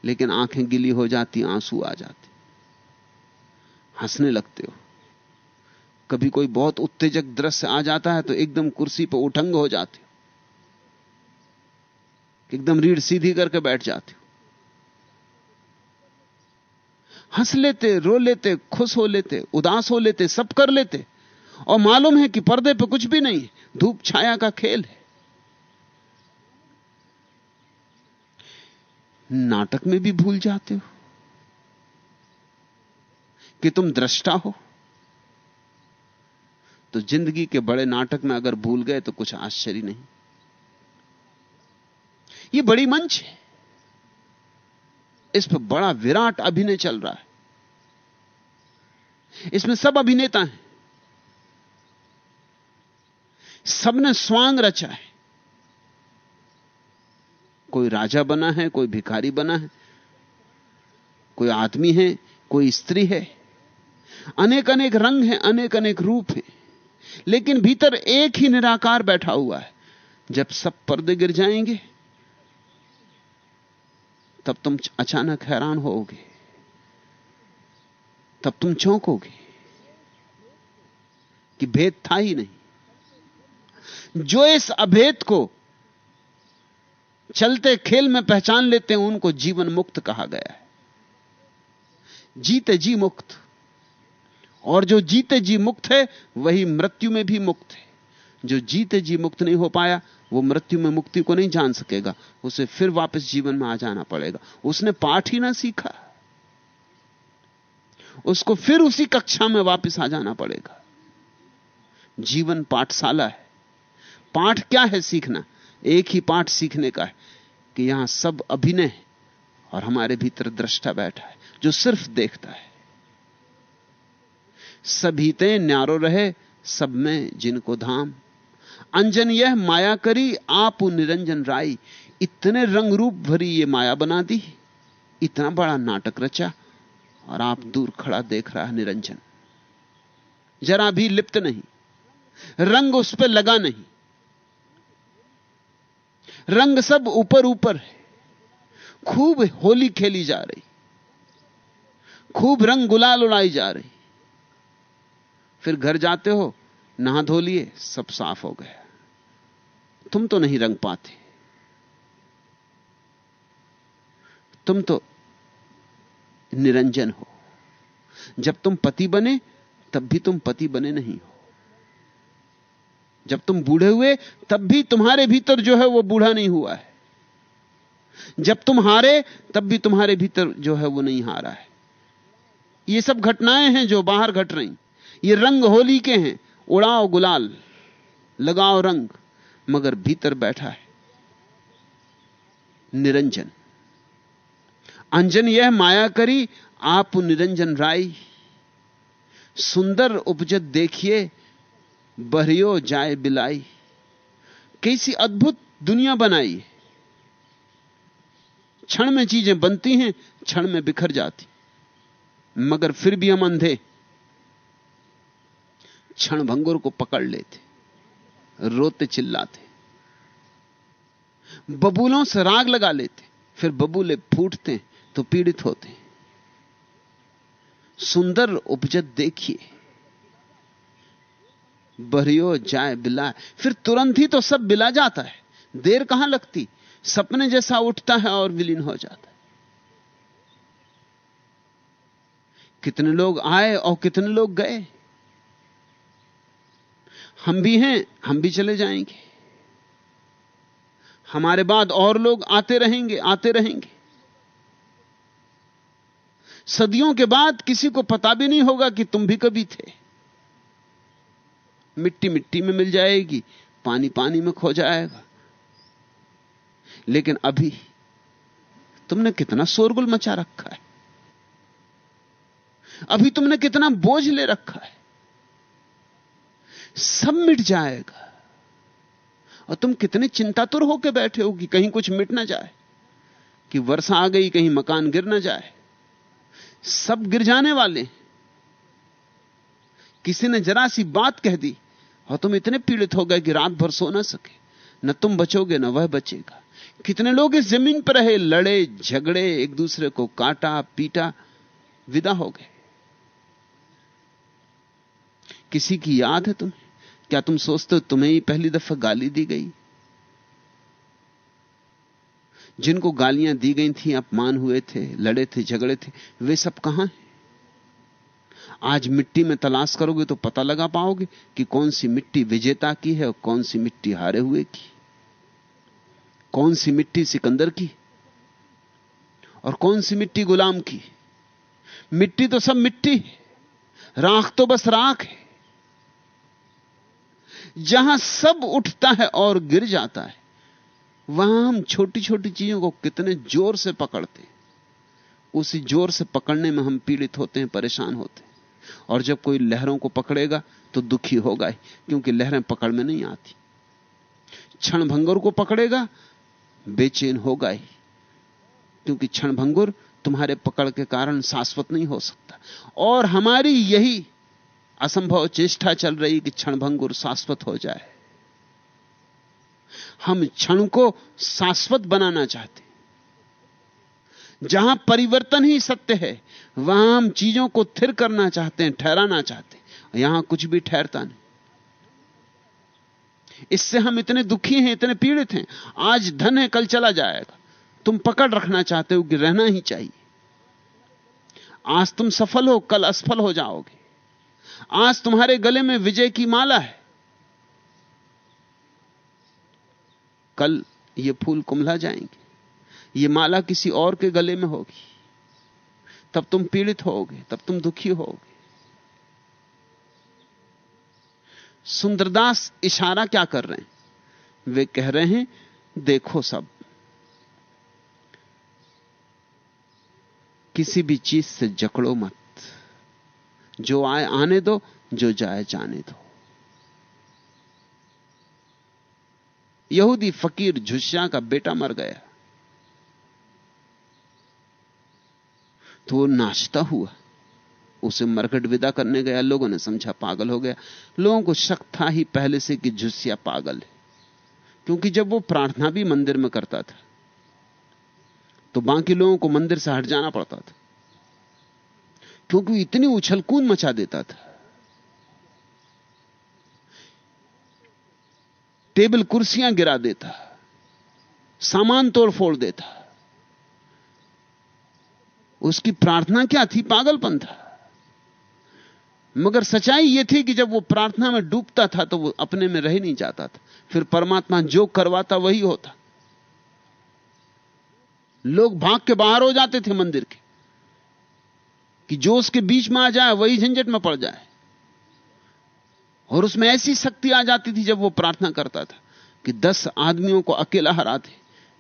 लेकिन आँखें गिली हो जाती, आँसू आ जाते। हंसने लगते हो। कभी कोई बहुत उत्तेजक दृश्य आ जाता है तो एकदम कुर्सी पर उठंग हो जाते एकदम रीढ़ सीधी करके बैठ जाते हो। हंस लेते, रो लेते, खुश हो लेते, उदास हो लेते, सब कर लेते। और मालूम है कि पर्दे पे कुछ भी नहीं धूप छाया का खेल है। नाटक में भी भूल जाते हो कि तुम दृष्टा हो। तो ज़िंदगी के बड़े नाटक में अगर भूल गए तो कुछ आश्चर्य नहीं। ये बड़ी मंच है। इस पर बड़ा विराट अभिनय चल रहा है। इसमें सब अभिनेता हैं। सबने स्वांग रचा है। कोई राजा बना है, कोई भिखारी बना है, कोई आदमी है, कोई स्त्री है। अनेक अनेक रंग हैं अनेक अनेक रूप हैं। लेकिन भीतर एक ही निराकार बैठा हुआ है। जब सब पर्दे गिर जाएँगे तब तुम अचानक हैरान होोगे तब तुम चौंकोगे कि भेद था ही नहीं। जो इस अभेद को चलते खेल में पहचान लेते हैं, उनको जीवन मुक्त कहा गया है। जीते जी मुक्त। और जो जीते जी मुक्त है, वही मृत्यु में भी मुक्त है। जो जीते जी मुक्त नहीं हो पाया वो मृत्यु में मुक्ति को नहीं जान सकेगा। उसे फिर वापस जीवन में आ जाना पड़ेगा। उसने पाठ ही ना सीखा। उसको फिर उसी कक्षा में वापस आ जाना पड़ेगा। जीवन पाठशाला है। पाठ क्या है सीखना? एक ही पाठ सीखने का है कि यहाँ सब अभिनय है और हमारे भीतर दृष्टा बैठा है, जो सिर्फ़ देखता है। सभीते न्यारो रहे, सब में जिनको धाम। अंजन यह माया करी, आप निरंजन राय इतने रंग रूप भरी ये माया बना दी। इतना बड़ा नाटक रचा और आप दूर खड़ा देख रहा है निरंजन। जरा भी लिप्त नहीं। रंग उस पर लगा नहीं। रंग सब ऊपर ऊपर है। खूब होली खेली जा रही। खूब रंग गुलाल उड़ाई जा रही। फिर घर जाते हो नहा धो लिए, सब साफ़ हो गया तुम तो नहीं रंग पाते। तुम तो निरंजन हो। जब तुम पति बने, तब भी तुम पति बने नहीं हो। जब तुम बूढ़े हुए, तब भी तुम्हारे भीतर जो है वो बूढ़ा नहीं हुआ है। जब तुम हारे, तब भी तुम्हारे भीतर जो है वो नहीं हारा है। ये सब घटनाएँ हैं जो बाहर घट रही। ये रंग होली के हैं। उड़ाओ गुलाल, लगाओ रंग, मगर भीतर बैठा है निरंजन। अंजन यह माया करी, आप निरंजन राय सुंदर उपजत देखिए, बहरियो जाए बिलाई। कैसी अद्भुत दुनिया बनाई। क्षण में चीज़ें बनती हैं, क्षण में बिखर जाती। मगर फिर भी हम अंधे। क्षण भंगुर को पकड़ लेते, रोते चिल्लाते। बबूलों से राग लगा लेते, फिर बबूले फूटते तो पीड़ित होते। सुंदर उपजत देखिए, बरियो जाए बिला फिर तुरंत ही तो सब बिला जाता है। देर कहाँ लगती? सपने जैसा उठता है और विलीन हो जाता है। कितने लोग आए और कितने लोग गए? हम भी हैं, हम भी चले जाएँगे। हमारे बाद और लोग आते रहेंगे आते रहेंगे। सदियों के बाद किसी को पता भी नहीं होगा कि तुम भी कभी थे। मिट्टी मिट्टी में मिल जाएगी, पानी पानी में खो जाएगा। लेकिन अभी तुमने कितना शोरगुल मचा रखा है। अभी तुमने कितना बोझ ले रखा है। सब मिट जाएगा। और तुम कितने चिंतातुर होकर बैठे हो कि कहीं कुछ मिट ना जाए, कि वर्षा आ गई, कहीं मकान गिर ना जाए। सब गिर जाने वाले किसी ने जरा सी बात कह दी, और तुम इतने पीड़ित हो गए कि रात भर सो ना सके। न तुम बचोगे, न वह बचेगा। कितने लोग इस ज़मीन पर रहे, लड़े, झगड़े, एक दूसरे को काटा, पीटा, विदा हो गए। किसी की याद है तुम्हें? क्या तुम सोचते हो तुम्हें ही पहली दफ़ा गाली दी गई? जिनको गालियाँ दी गई थी, अपमान हुए थे, लड़े थे, झगड़े थे, वे सब कहाँ हैं? आज मिट्टी में तलाश करोगे तो पता लगा पाओगे कि कौन सी मिट्टी विजेता की है और कौन सी मिट्टी हारे हुए की। कौन सी मिट्टी सिकंदर की और कौन सी मिट्टी गुलाम की? मिट्टी तो सब मिट्टी राख तो बस राख है। जहाँ सब उठता है और गिर जाता है, वहाँ हम छोटी छोटी चीज़ों को कितने ज़ोर से पकड़ते हैं। उसी ज़ोर से पकड़ने में हम पीड़ित होते हैं, परेशान होते हैं। और जब कोई लहरों को पकड़ेगा तो दुखी होगा ही, क्योंकि लहरें पकड़ में नहीं आती। क्षण भंगुर को पकड़ेगा, बेचैन होगा ही, क्योंकि क्षण भंगुर तुम्हारे पकड़ के कारण शाश्वत नहीं हो सकता। और हमारी यही असंभव चेष्टा चल रही कि क्षण भंगुर शाश्वत हो जाए। हम क्षण को शाश्वत बनाना चाहते जहाँ परिवर्तन ही सत्य है, वहाँ हम चीज़ों को थिर करना चाहते हैं, ठहराना चाहते हैं। यहाँ कुछ भी ठहरता नहीं। इससे हम इतने दुखी हैं, इतने पीड़ित हैं। आज धन है, कल चला जाएगा। तुम पकड़ रखना चाहते हो कि रहना ही चाहिए। आज तुम सफल हो, कल असफल हो जाओगे। आज तुम्हारे गले में विजय की माला है। कल ये फूल कुमला जाएँगे। ये माला किसी और के गले में होगी। तब तुम पीड़ित होगे, तब तुम दुखी होगे। सुंदरदास इशारा क्या कर रहे हैं? वे कह रहे हैं, देखो सब। किसी भी चीज़ से जकड़ो मत। जो आए, आने दो, जो जाए, जाने दो। यहूदी फकीर झुस्या का बेटा मर गया। तो वो नाचता हुआ। उसे मरकट विदा करने गया। लोगों ने समझा पागल हो गया। लोगों को शक था ही पहले से कि झुस्सिया पागल है। क्योंकि जब वो प्रार्थना भी मंदिर में करता था तो बाकी लोगों को मंदिर से हट जाना पड़ता था। क्योंकि इतनी उछलकून मचा देता था। टेबल कुर्सियाँ गिरा देता, सामान तोड़ फोड़ देता। उसकी प्रार्थना क्या थी? पागलपन था। मगर सच्चाई यह थी कि जब वो प्रार्थना में डूबता था तो वो अपने में रह नहीं जाता था। फिर परमात्मा जो करवाता, वही होता। लोग भाग के बाहर हो जाते थे मंदिर के। कि जो उसके बीच में आ जाए, वही झंझट में पड़ जाए। और उसमें ऐसी शक्ति आ जाती थी जब वो प्रार्थना करता था कि दस आदमियों को अकेला हराते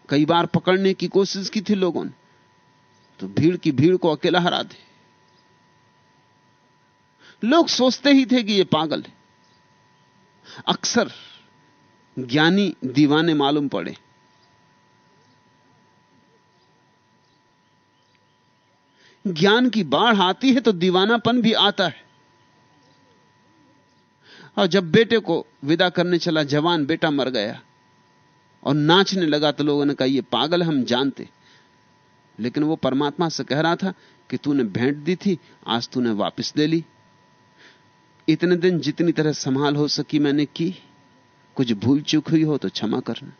कई बार पकड़ने की कोशिश की थी लोगों ने तो भीड़ की भीड़ को अकेला हरा दे। लोग सोचते ही थे कि यह पागल है। अक्सर ज्ञानी दीवाने मालूम पड़े। ज्ञान की बाढ़ आती है तो दीवानापन भी आता है। और जब बेटे को विदा करने चला, जवान बेटा मर गया और नाचने लगा तो लोगों ने कहा यह पागल हम जानते। लेकिन वो परमात्मा से कह रहा था कि तूने भेंट दी थी, आज तूने वापस ले ली। इतने दिन जितनी तरह संभाल हो सकी मैंने की, कुछ भूल चूक हुई हो तो क्षमा करना।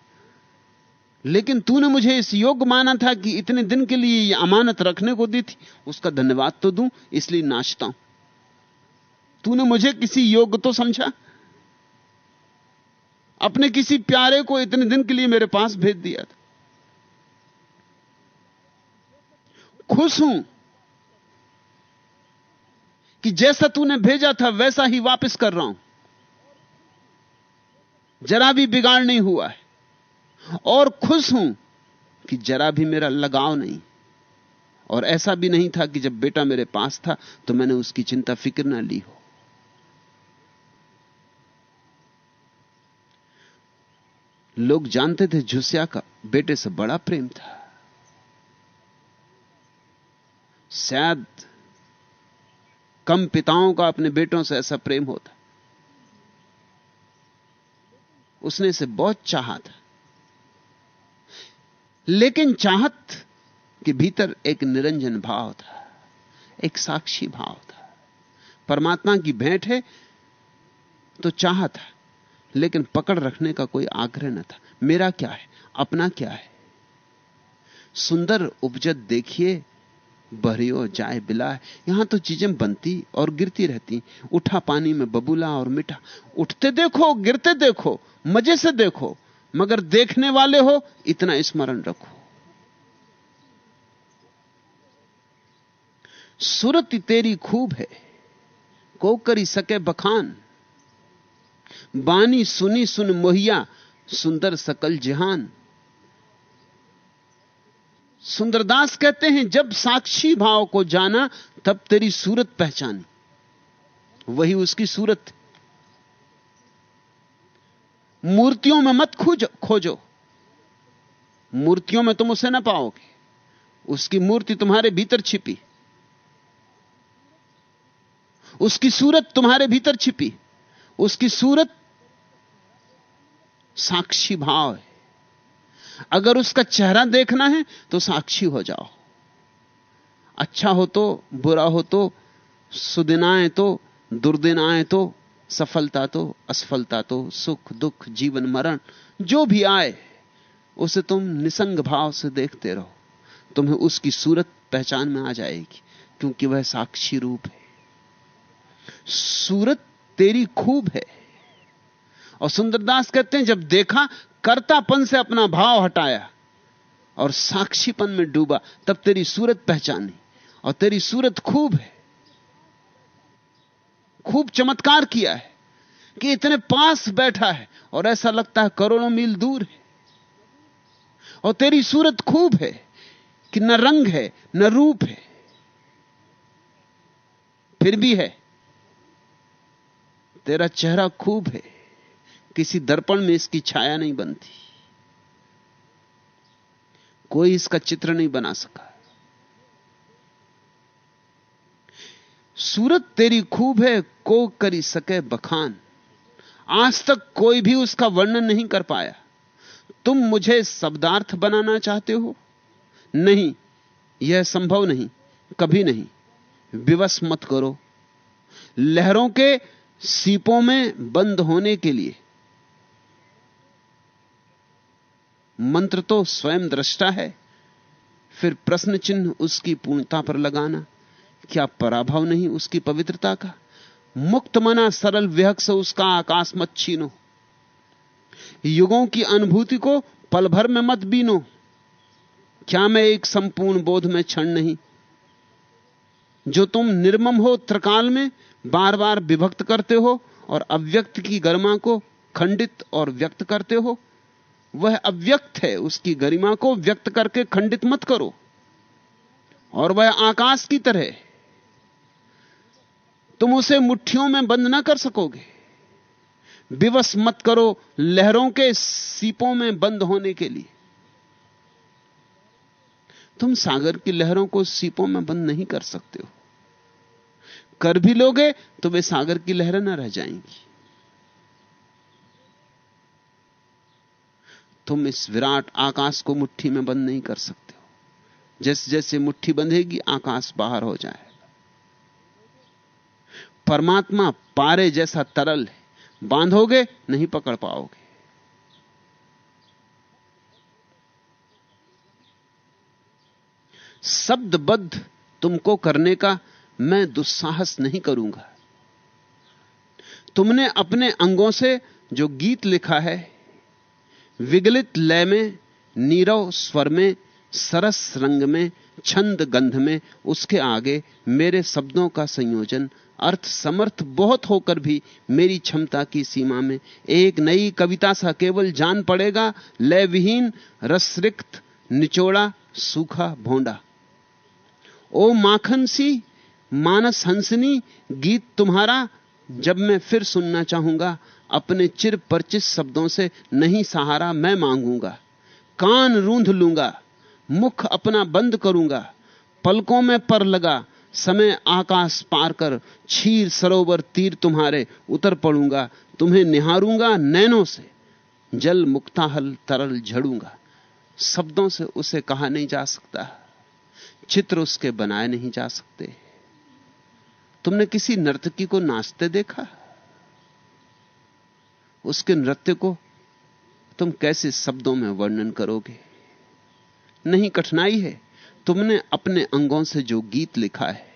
लेकिन तूने मुझे इस योग्य माना था कि इतने दिन के लिए यह अमानत रखने को दी थी, उसका धन्यवाद तो दूँ, इसलिए नाचता हूँ। तूने मुझे किसी योग्य तो समझा? अपने किसी प्यारे को इतने दिन के लिए मेरे पास भेज दिया था। खुश हूँ कि जैसा तूने भेजा था, वैसा ही वापस कर रहा हूँ। जरा भी बिगाड़ नहीं हुआ है। और खुश हूँ कि जरा भी मेरा लगाव नहीं। और ऐसा भी नहीं था कि जब बेटा मेरे पास था तो मैंने उसकी चिंता फ़िक्र ना ली हो। लोग जानते थे झुसिया का बेटे से बड़ा प्रेम था। शायद कम पिताओं का अपने बेटों से ऐसा प्रेम होता। उसने इसे बहुत चाहा था। लेकिन चाहत के भीतर एक निरंजन भाव था, एक साक्षी भाव था। परमात्मा की भेंट है तो चाह था लेकिन पकड़ रखने का कोई आग्रह न था। मेरा क्या है? अपना क्या है? सुंदर उपजत देखिए, बहरियो जाए बिला यहाँ तो चीज़ें बनती और गिरती रहती। उठा पानी में बबूला और मिठा। उठते देखो, गिरते देखो, मज़े से देखो। मगर देखने वाले हो, इतना स्मरण रखो। सूरत तेरी खूब है को करी सके बखान। बानी सुनी सुन मोहिया, सुंदर सकल जहान। सुंदरदास कहते हैं, जब साक्षी भाव को जाना, तब तेरी सूरत पहचानी। वही उसकी सूरत मूर्तियों में मत खोजो खोजो। मूर्तियों में तुम उसे ना पाओगे। उसकी मूर्ति तुम्हारे भीतर छिपी। उसकी सूरत तुम्हारे भीतर छिपी। उसकी सूरत साक्षी भाव है। अगर उसका चेहरा देखना है तो साक्षी हो जाओ। अच्छा हो तो बुरा हो तो सुदिनाएँ तो दुर्दिनाएँ तो सफलता तो असफलता तो सुख, दुख, जीवन, मरण, जो भी आए, उसे तुम निसंग भाव से देखते रहो। तुम्हें उसकी सूरत पहचान में आ जाएगी, क्योंकि वह साक्षी रूप है। सूरत तेरी खूब है। और सुंदरदास कहते हैं, जब देखा, कर्तापन से अपना भाव हटाया और साक्षीपन में डूबा, तब तेरी सूरत पहचानी और तेरी सूरत खूब है। खूब चमत्कार किया है कि इतने पास बैठा है और ऐसा लगता है करोड़ों मील दूर है। और तेरी सूरत खूब है कि न रंग है, न रूप है। फिर भी है, तेरा चेहरा खूब है, किसी दर्पण में इसकी छाया नहीं बनती। कोई इसका चित्र नहीं बना सका। सूरत तेरी खूब है, को करी सके बखान। आज तक कोई भी उसका वर्णन नहीं कर पाया। तुम मुझे शब्दार्थ बनाना चाहते हो? नहीं, यह संभव नहीं, कभी नहीं। विवश मत करो। लहरों के सीपों में बंद होने के लिए। मंत्र तो स्वयं दृष्टा है, फिर प्रश्न चिन्ह उसकी पूर्णता पर लगाना। क्या पराभव नहीं उसकी पवित्रता का? मुक्त मना, सरल विहक से उसका आकाश मत छीनो। युगों की अनुभूति को पल भर में मत बीनो। क्या मैं एक संपूर्ण बोध में क्षण नहीं? जो तुम निर्मम हो त्रिकाल में बार बार विभक्त करते हो और अव्यक्त की गरिमा को खंडित और व्यक्त करते हो, वह अव्यक्त है, उसकी गरिमा को व्यक्त करके खंडित मत करो। और वह आकाश की तरह तुम उसे मुट्ठियों में बंद ना कर सकोगे। विवश मत करो लहरों के सीपों में बंद होने के लिए। तुम सागर की लहरों को सीपों में बंद नहीं कर सकते हो। कर भी लोगे तो वे सागर की लहरें ना रह जाएँगी। तुम इस विराट आकाश को मुट्ठी में बंद नहीं कर सकते हो। जैसे जैसे मुट्ठी बंधेगी, आकाश बाहर हो जाएगा परमात्मा पारे जैसा तरल है। बांधोगे, नहीं पकड़ पाओगे। शब्दबद्ध तुमको करने का मैं दुस्साहस नहीं करूँगा। तुमने अपने अंगों से जो गीत लिखा है, विगलित लय में, नीरव स्वर में सरस रंग में, छंद गंध में, उसके आगे मेरे शब्दों का संयोजन, अर्थ समर्थ बहुत होकर भी मेरी क्षमता की सीमा में। एक नई कविता सा केवल जान पड़ेगा लय विहीन रसरिक्त, निचोड़ा, सूखा भोंडा। ओ माखन सी मानस हंसनी, गीत तुम्हारा, जब मैं फिर सुनना चाहूँगा, अपने चिर परिचित शब्दों से नहीं सहारा मैं मांगूँगा। कान रूंध लूँगा मुख अपना बंद करूँगा। पलकों में पर लगा। समय आकाश पार कर। छीर सरोवर तीर तुम्हारे उतर पड़ूँगा। तुम्हें निहारूँगा नैनों से। जल मुक्ताहल तरल झड़ूँगा। शब्दों से उसे कहा नहीं जा सकता। चित्र उसके बनाए नहीं जा सकते। तुमने किसी नर्तकी को नाचते देखा? उसके नृत्य को तुम कैसे शब्दों में वर्णन करोगे? नहीं कठिनाई है। तुमने अपने अंगों से जो गीत लिखा है,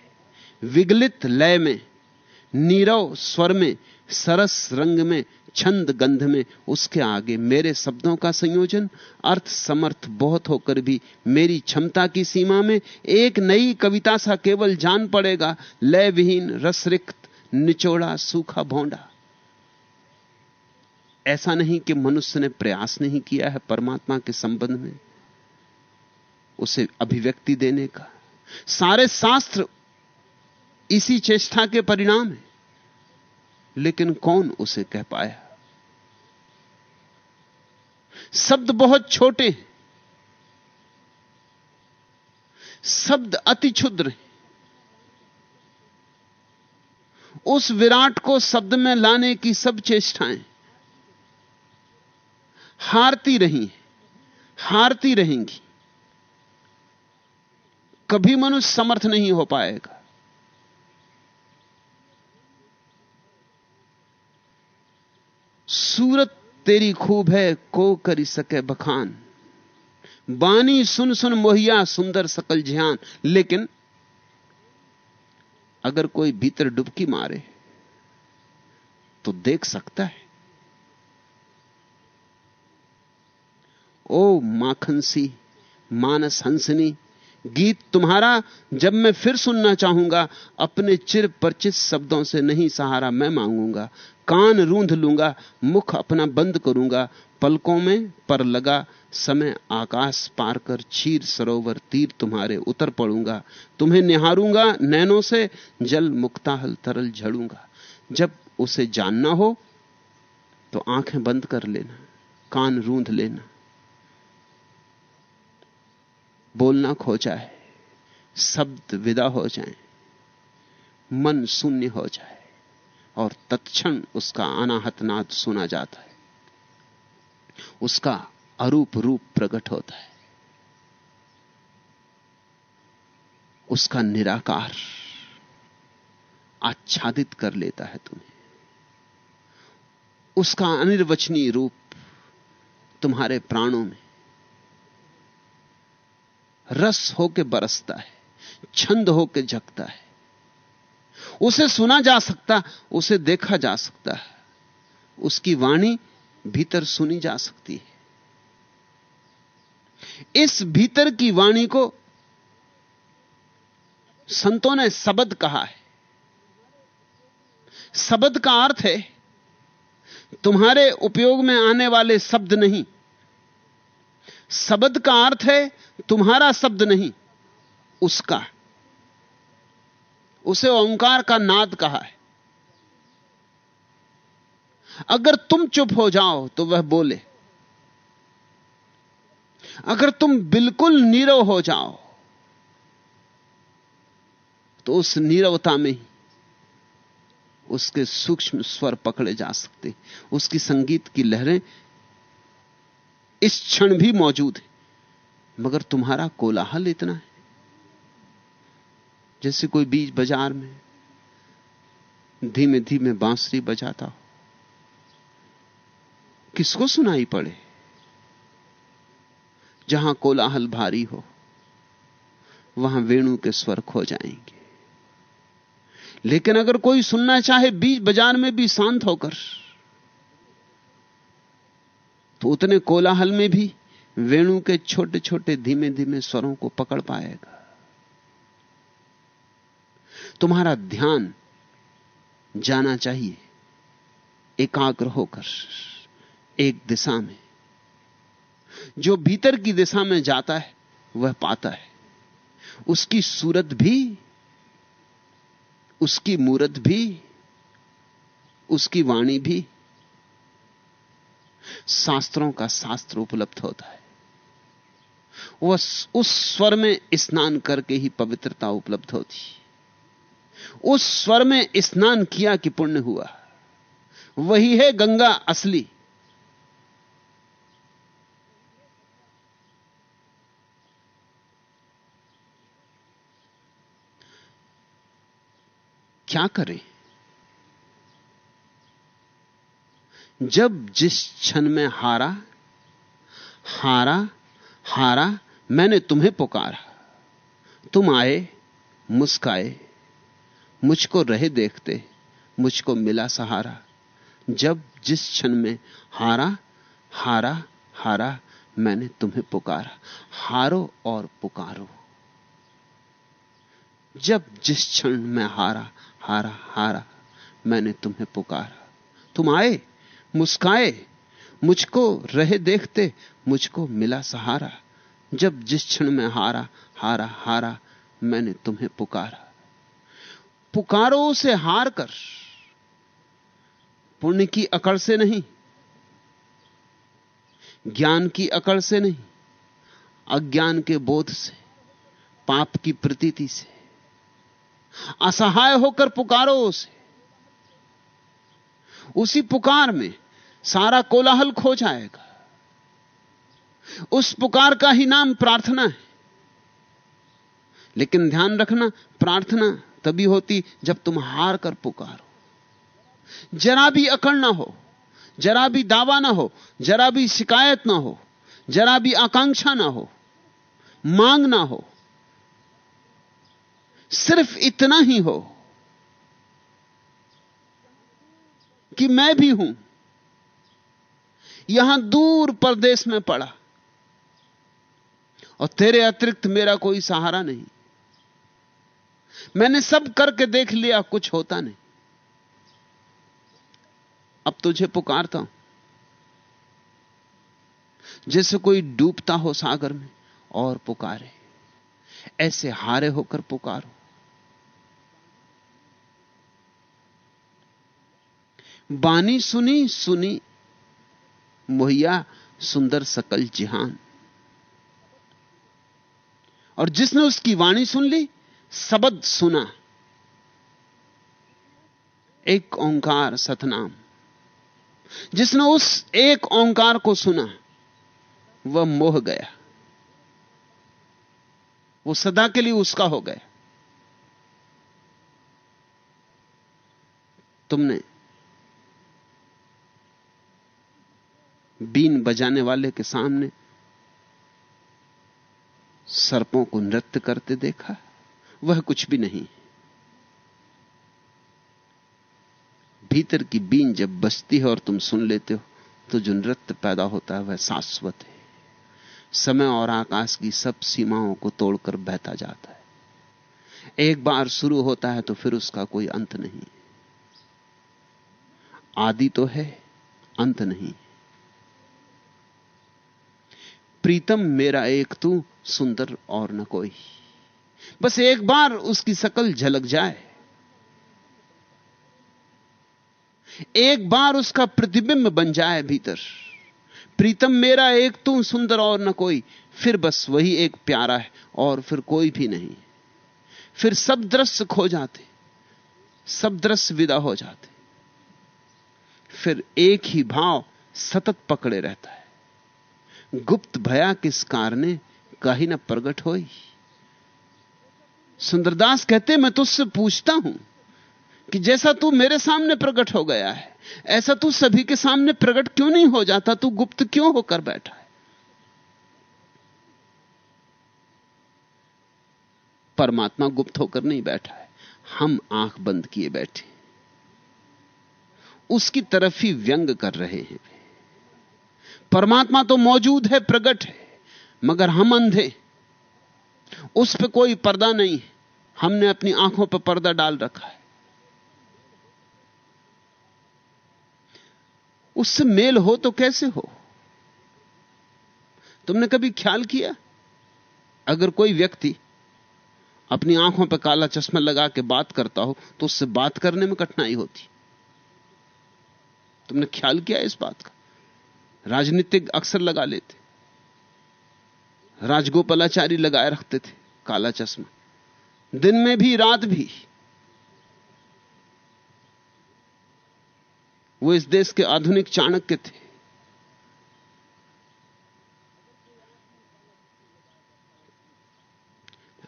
विगलित लय में, नीरव स्वर में, सरस रंग में, छंद गंध में, उसके आगे मेरे शब्दों का संयोजन, अर्थ समर्थ बहुत होकर भी मेरी क्षमता की सीमा में एक नई कविता सा केवल जान पड़ेगा लय विहीन रसरिक्त, निचोड़ा, सूखा भोंडा। ऐसा नहीं कि मनुष्य ने प्रयास नहीं किया है परमात्मा के संबंध में। उसे अभिव्यक्ति देने का। सारे शास्त्र इसी चेष्टा के परिणाम है। लेकिन कौन उसे कह पाया? शब्द बहुत छोटे हैं। शब्द अति क्षुद्र हैं। उस विराट को शब्द में लाने की सब चेष्टाएँ हारती रही हारती रहेंगी। कभी मनुष्य समर्थ नहीं हो पाएगा। सूरत तेरी खूब है, को करी सके बखान। बानी सुन सुन मोहिया, सुंदर सकल ध्यान लेकिन अगर कोई भीतर डुबकी मारे तो देख सकता है। ओ माखन सी मानस हंसनी गीत तुम्हारा, जब मैं फिर सुनना चाहूँगा, अपने चिर परिचित शब्दों से नहीं सहारा मैं मांगूँगा। कान रूंध लूँगा, मुख अपना बंद करूँगा, पलकों में पर लगा, समय आकाश पार कर छीर सरोवर तीर तुम्हारे उतर पड़ूँगा। तुम्हें निहारूँगा नैनों से, जल मुक्ताहल तरल झड़ूँगा। जब उसे जानना हो तो आँखें बंद कर लेना, कान रूंध लेना। बोलना खो जाए, शब्द विदा हो जाए, मन शून्य हो जाए, और तत्क्षण उसका अनाहत नाद सुना जाता है। उसका अरूप रूप प्रकट होता है। उसका निराकार आच्छादित कर लेता है तुम्हें। उसका अनिर्वचनीय रूप तुम्हारे प्राणों में रस होके बरसता है, छंद होके झकता है। उसे सुना जा सकता, उसे देखा जा सकता है। उसकी वाणी भीतर सुनी जा सकती है। इस भीतर की वाणी को संतों ने शब्द कहा है। शब्द का अर्थ है, तुम्हारे उपयोग में आने वाले शब्द नहीं शब्द का अर्थ है तुम्हारा शब्द नहीं, उसका उसे ओंकार का नाद कहा है। अगर तुम चुप हो जाओ तो वह बोले, अगर तुम बिल्कुल नीरव हो जाओ तो उस नीरवता में ही उसके सूक्ष्म स्वर पकड़े जा सकते, उसकी संगीत की लहरें इस क्षण भी मौजूद है। मगर तुम्हारा कोलाहल इतना है। जैसे कोई बीज बाज़ार में धीमे धीमे बांसुरी बजाता हो। किसको सुनाई पड़े? जहाँ कोलाहल भारी हो, वहाँ वेणु के स्वर खो जाएँगे। लेकिन अगर कोई सुनना चाहे, बीज बाज़ार में भी शांत होकर तो उतने कोलाहल में भी वेणु के छोटे छोटे धीमे धीमे स्वरों को पकड़ पाएगा। तुम्हारा ध्यान जाना चाहिए। एकाग्र होकर, एक दिशा में। जो भीतर की दिशा में जाता है, वह पाता है। उसकी सूरत भी, उसकी मूरत भी, उसकी वाणी भी शास्त्रों का शास्त्र उपलब्ध होता है। वह उस स्वर में स्नान करके ही पवित्रता उपलब्ध होती उस स्वर में स्नान किया कि पुण्य हुआ। वही है गंगा असली। क्या करें? जब जिस क्षण में हारा हारा हारा, मैंने तुम्हें पुकारा। तुम आए, मुस्काए, मुझको रहे देखते, मुझको मिला सहारा। जब जिस क्षण में हारा हारा हारा, मैंने तुम्हें पुकारा। हारो और पुकारो। जब जिस क्षण में हारा हारा हारा, मैंने तुम्हें पुकारा। तुम आए मुस्काए, मुझको रहे देखते, मुझको मिला सहारा। जब जिस क्षण में हारा हारा हारा, मैंने तुम्हें पुकारा। पुकारो उसे हार कर, पुण्य की अकड़ से नहीं, ज्ञान की अकड़ से नहीं, अज्ञान के बोध से, पाप की प्रतीति से, असहाय होकर पुकारो उसे उसी पुकार में सारा कोलाहल खो जाएगा। उस पुकार का ही नाम प्रार्थना है। लेकिन ध्यान रखना, प्रार्थना तभी होती जब तुम हार कर पुकारो। जरा भी अकड़ ना हो, जरा भी दावा ना हो, जरा भी शिकायत ना हो, जरा भी आकांक्षा ना हो, मांग ना हो। सिर्फ़ इतना ही हो कि मैं भी हूँ। यहाँ दूर परदेश में पड़ा। और तेरे अतिरिक्त मेरा कोई सहारा नहीं। मैंने सब करके देख लिया, कुछ होता नहीं। अब तुझे पुकारता हूँ। जैसे कोई डूबता हो सागर में और पुकारे, ऐसे हारे होकर पुकारो। बानी सुनी सुनी मुहैया सुंदर सकल जिहान। और जिसने उसकी वाणी सुन ली शब्द सुना। एक ओंकार सतनाम। जिसने उस एक ओंकार को सुना, वह मोह गया। वो सदा के लिए उसका हो गया। तुमने बीन बजाने वाले के सामने सर्पों को नृत्य करते देखा, वह कुछ भी नहीं। भीतर की बीन जब बजती है और तुम सुन लेते हो तो जो नृत्य पैदा होता है, वह शाश्वत है। समय और आकाश की सब सीमाओं को तोड़कर बहता जाता है। एक बार शुरू होता है तो फिर उसका कोई अंत नहीं। आदि तो है, अंत नहीं। प्रीतम मेरा एक तू सुंदर और न कोई। बस एक बार उसकी शकल झलक जाए। एक बार उसका प्रतिबिंब बन जाए भीतर। प्रीतम मेरा एक तू सुंदर और न कोई। फिर बस वही एक प्यारा है और फिर कोई भी नहीं। फिर सब दृश्य खो जाते, सब दृश्य विदा हो जाते। फिर एक ही भाव सतत पकड़े रहता है। गुप्त भया किस कारणे कहीं न प्रगट होई? सुंदरदास कहते, मैं तुझसे पूछता हूँ कि जैसा तू मेरे सामने प्रकट हो गया है, ऐसा तू सभी के सामने प्रकट क्यों नहीं हो जाता? तू गुप्त क्यों होकर बैठा है? परमात्मा गुप्त होकर नहीं बैठा है। हम आँख बंद किए बैठे उसकी तरफ़ ही व्यंग कर रहे हैं। परमात्मा तो मौजूद है प्रकट है, मगर हम अंधे उस पर कोई पर्दा नहीं हमने अपनी आँखों पर पर्दा डाल रखा है। उससे मेल हो तो कैसे हो? तुमने कभी ख्याल किया? अगर कोई व्यक्ति अपनी आँखों पर काला चश्मा लगा के बात करता हो तो उससे बात करने में कठिनाई होती। तुमने ख्याल किया इस बात का? राजनीतिक अक्सर लगा लेते। राजगोपालाचारी लगाए रखते थे, काला चश्मा। दिन में भी, रात भी। वो इस देश के आधुनिक चाणक्य थे।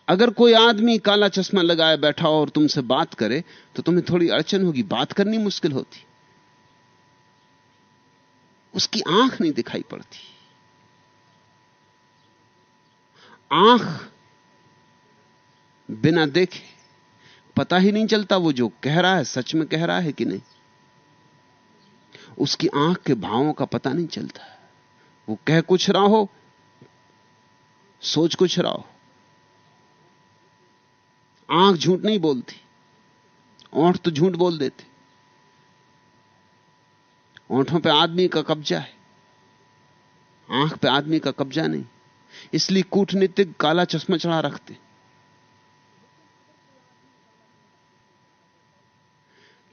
अगर कोई आदमी काला चश्मा लगाए बैठा हो और तुमसे बात करे तो तुम्हें थोड़ी अड़चन होगी, बात करनी मुश्किल होती। उसकी आँख नहीं दिखाई पड़ती। आँख बिना देखे, पता ही नहीं चलता वो जो कह रहा है, सच में कह रहा है कि नहीं। उसकी आँख के भावों का पता नहीं चलता। वो कह कुछ रहा हो, सोच कुछ रहा हो। आँख झूठ नहीं बोलती, ओंठ तो झूठ बोल देते। ओंठों पे आदमी का कब्जा है। आँख पे आदमी का कब्जा नहीं। इसलिए कूटनीतिक काला चश्मा चढ़ा रखते।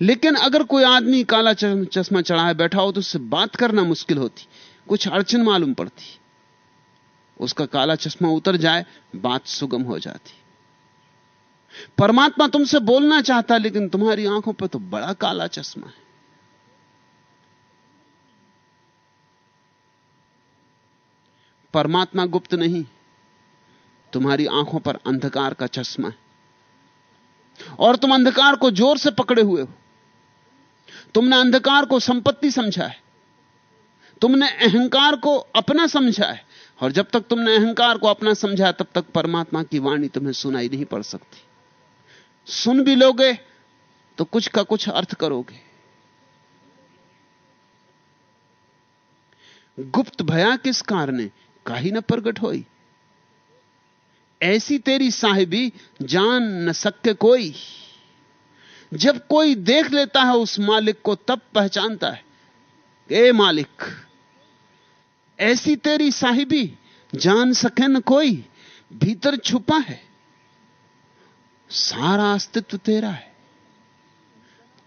लेकिन अगर कोई आदमी काला चश्मा चढ़ाए बैठा हो तो उससे बात करना मुश्किल होती। कुछ अड़चन मालूम पड़ती। उसका काला चश्मा उतर जाए, बात सुगम हो जाती। परमात्मा तुमसे बोलना चाहता, लेकिन तुम्हारी आँखों पर तो बड़ा काला चश्मा है। परमात्मा गुप्त नहीं, तुम्हारी आँखों पर अंधकार का चश्मा है। और तुम अंधकार को ज़ोर से पकड़े हुए हो। तुमने अंधकार को संपत्ति समझा है। तुमने अहंकार को अपना समझा है। और जब तक तुमने अहंकार को अपना समझा तब तक परमात्मा की वाणी तुम्हें सुनाई नहीं पड़ सकती। सुन भी लोगे तो कुछ का कुछ अर्थ करोगे। गुप्त भया किस कारण काही न प्रगट होई। ऐसी तेरी साहिबी जान न सके कोई। जब कोई देख लेता है उस मालिक को, तब पहचानता है, ए मालिक, ऐसी तेरी साहिबी जान सके न कोई, भीतर छुपा है, सारा अस्तित्व तेरा है।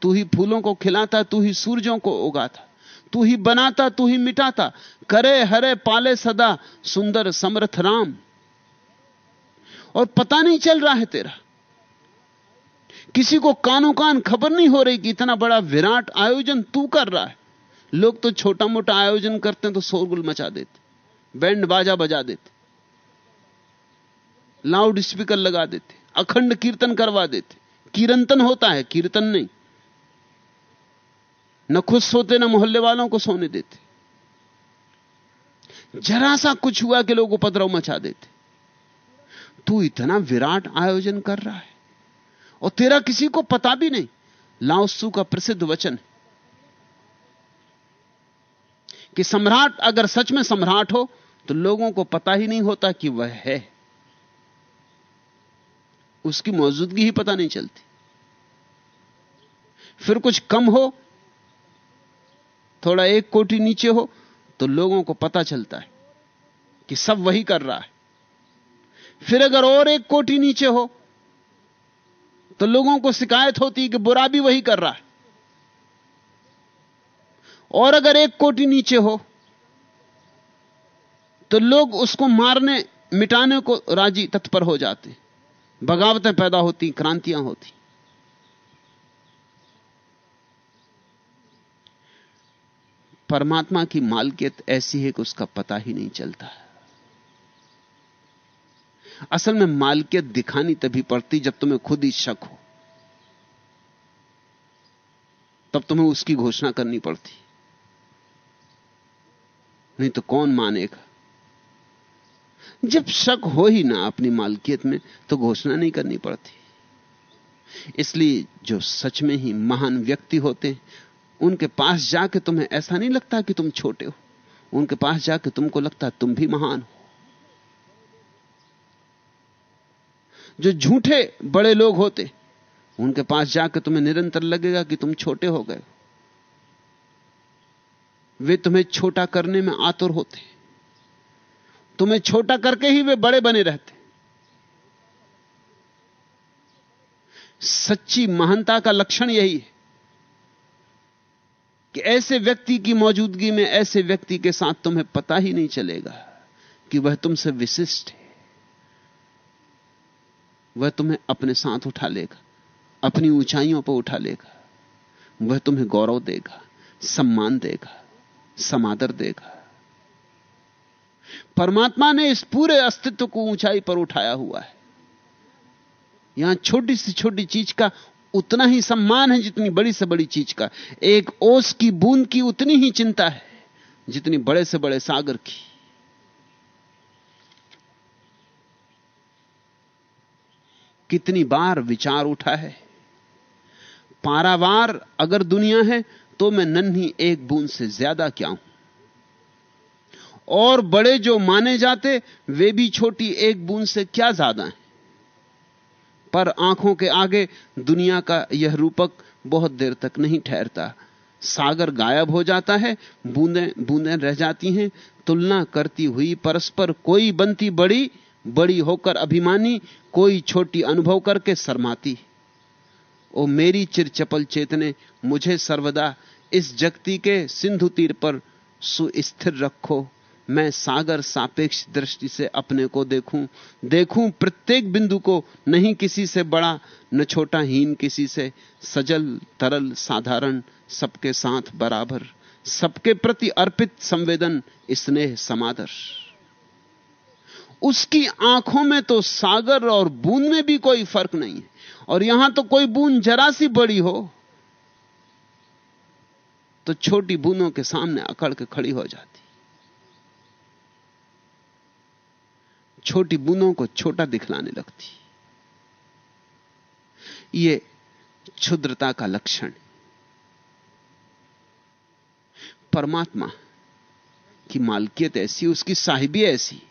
तू ही फूलों को खिलाता, तू ही सूरजों को उगाता तू ही बनाता, तू ही मिटाता। करे हरे पाले सदा, सुंदर समर्थ राम। और पता नहीं चल रहा है तेरा। किसी को कानों कान खबर नहीं हो रही कि इतना बड़ा विराट आयोजन तू कर रहा है। लोग तो छोटा मोटा आयोजन करते हैं तो शोरगुल मचा देते। बैंड बाजा बजा देते। लाउड स्पीकर लगा देते। अखंड कीर्तन करवा देते। कीर्तन होता है, कीर्तन नहीं। न खुद सोते, न मोहल्ले वालों को सोने देते। जरा सा कुछ हुआ कि लोग उपद्रव मचा देते। तू इतना विराट आयोजन कर रहा है, और तेरा किसी को पता भी नहीं। लाओसू का प्रसिद्ध वचन कि सम्राट अगर सच में सम्राट हो तो लोगों को पता ही नहीं होता कि वह है। उसकी मौजूदगी ही पता नहीं चलती। फिर कुछ कम हो थोड़ा एक कोटी नीचे हो तो लोगों को पता चलता है कि सब वही कर रहा है। फिर अगर और एक कोटी नीचे हो तो लोगों को शिकायत होती कि बुरा भी वही कर रहा है। और अगर एक कोटी नीचे हो तो लोग उसको मारने, मिटाने को राज़ी तत्पर हो जाते बगावतें पैदा होती क्रांतियाँ होती परमात्मा की मालकियत ऐसी है कि उसका पता ही नहीं चलता। असल में मालकियत दिखानी तभी पड़ती जब तुम्हें खुद ही शक हो। तब तुम्हें उसकी घोषणा करनी पड़ती। नहीं तो कौन मानेगा? जब शक हो ही ना अपनी मालकियत में तो घोषणा नहीं करनी पड़ती। इसलिए जो सच में ही महान व्यक्ति होते उनके पास जाके तुम्हें ऐसा नहीं लगता कि तुम छोटे हो। उनके पास जाके तुमको लगता तुम भी महान हो। जो झूठे बड़े लोग होते, उनके पास जाकर तुम्हें निरंतर लगेगा कि तुम छोटे हो गए वे तुम्हें छोटा करने में आतुर होते। तुम्हें छोटा करके ही वे बड़े बने रहते। सच्ची महानता का लक्षण यही है। कि ऐसे व्यक्ति की मौजूदगी में ऐसे व्यक्ति के साथ तुम्हें पता ही नहीं चलेगा कि वह तुमसे विशिष्ट है। वह तुम्हें अपने साथ उठा लेगा, अपनी ऊंचाइयों पर उठा लेगा। वह तुम्हें गौरव देगा, सम्मान देगा, समादर देगा। परमात्मा ने इस पूरे अस्तित्व को ऊंचाई पर उठाया हुआ है। यहाँ छोटी से छोटी चीज़ का उतना ही सम्मान है जितनी बड़ी से बड़ी चीज़ का। एक ओस की बूंद की उतनी ही चिंता है, जितनी बड़े से बड़े सागर की। कितनी बार विचार उठा है, पारावार अगर दुनिया है तो मैं नन्ही एक बूंद से ज़्यादा क्या हूँ? और बड़े जो माने जाते, वे भी छोटी एक बूंद से क्या ज़्यादा हैं? पर आँखों के आगे दुनिया का यह रूपक बहुत देर तक नहीं ठहरता। सागर गायब हो जाता है, बूंदें बूंदें रह जाती हैं, तुलना करती हुई परस्पर कोई बनती बड़ी बड़ी होकर अभिमानी, कोई छोटी अनुभव करके शर्माती। ओ मेरी चिरचपल चेतने, मुझे सर्वदा इस जगती के सिंधु तीर पर सुस्थिर रखो। मैं सागर सापेक्ष दृष्टि से अपने को देखूँ देखूँ प्रत्येक बिंदु को, नहीं किसी से बड़ा, न छोटा हीन किसी से, सजल, तरल, साधारण, सबके साथ बराबर, सबके प्रति अर्पित संवेदन, स्नेह, समादर। उसकी आँखों में तो सागर और बूंद में भी कोई फ़र्क नहीं है, और यहाँ तो कोई बूंद जरा सी बड़ी हो तो छोटी बूंदों के सामने अकड़ के खड़ी हो जाती। छोटी बूंदों को छोटा दिखलाने लगती। ये क्षुद्रता का लक्षण। परमात्मा की मालकियत ऐसी, उसकी साहिबी ऐसी।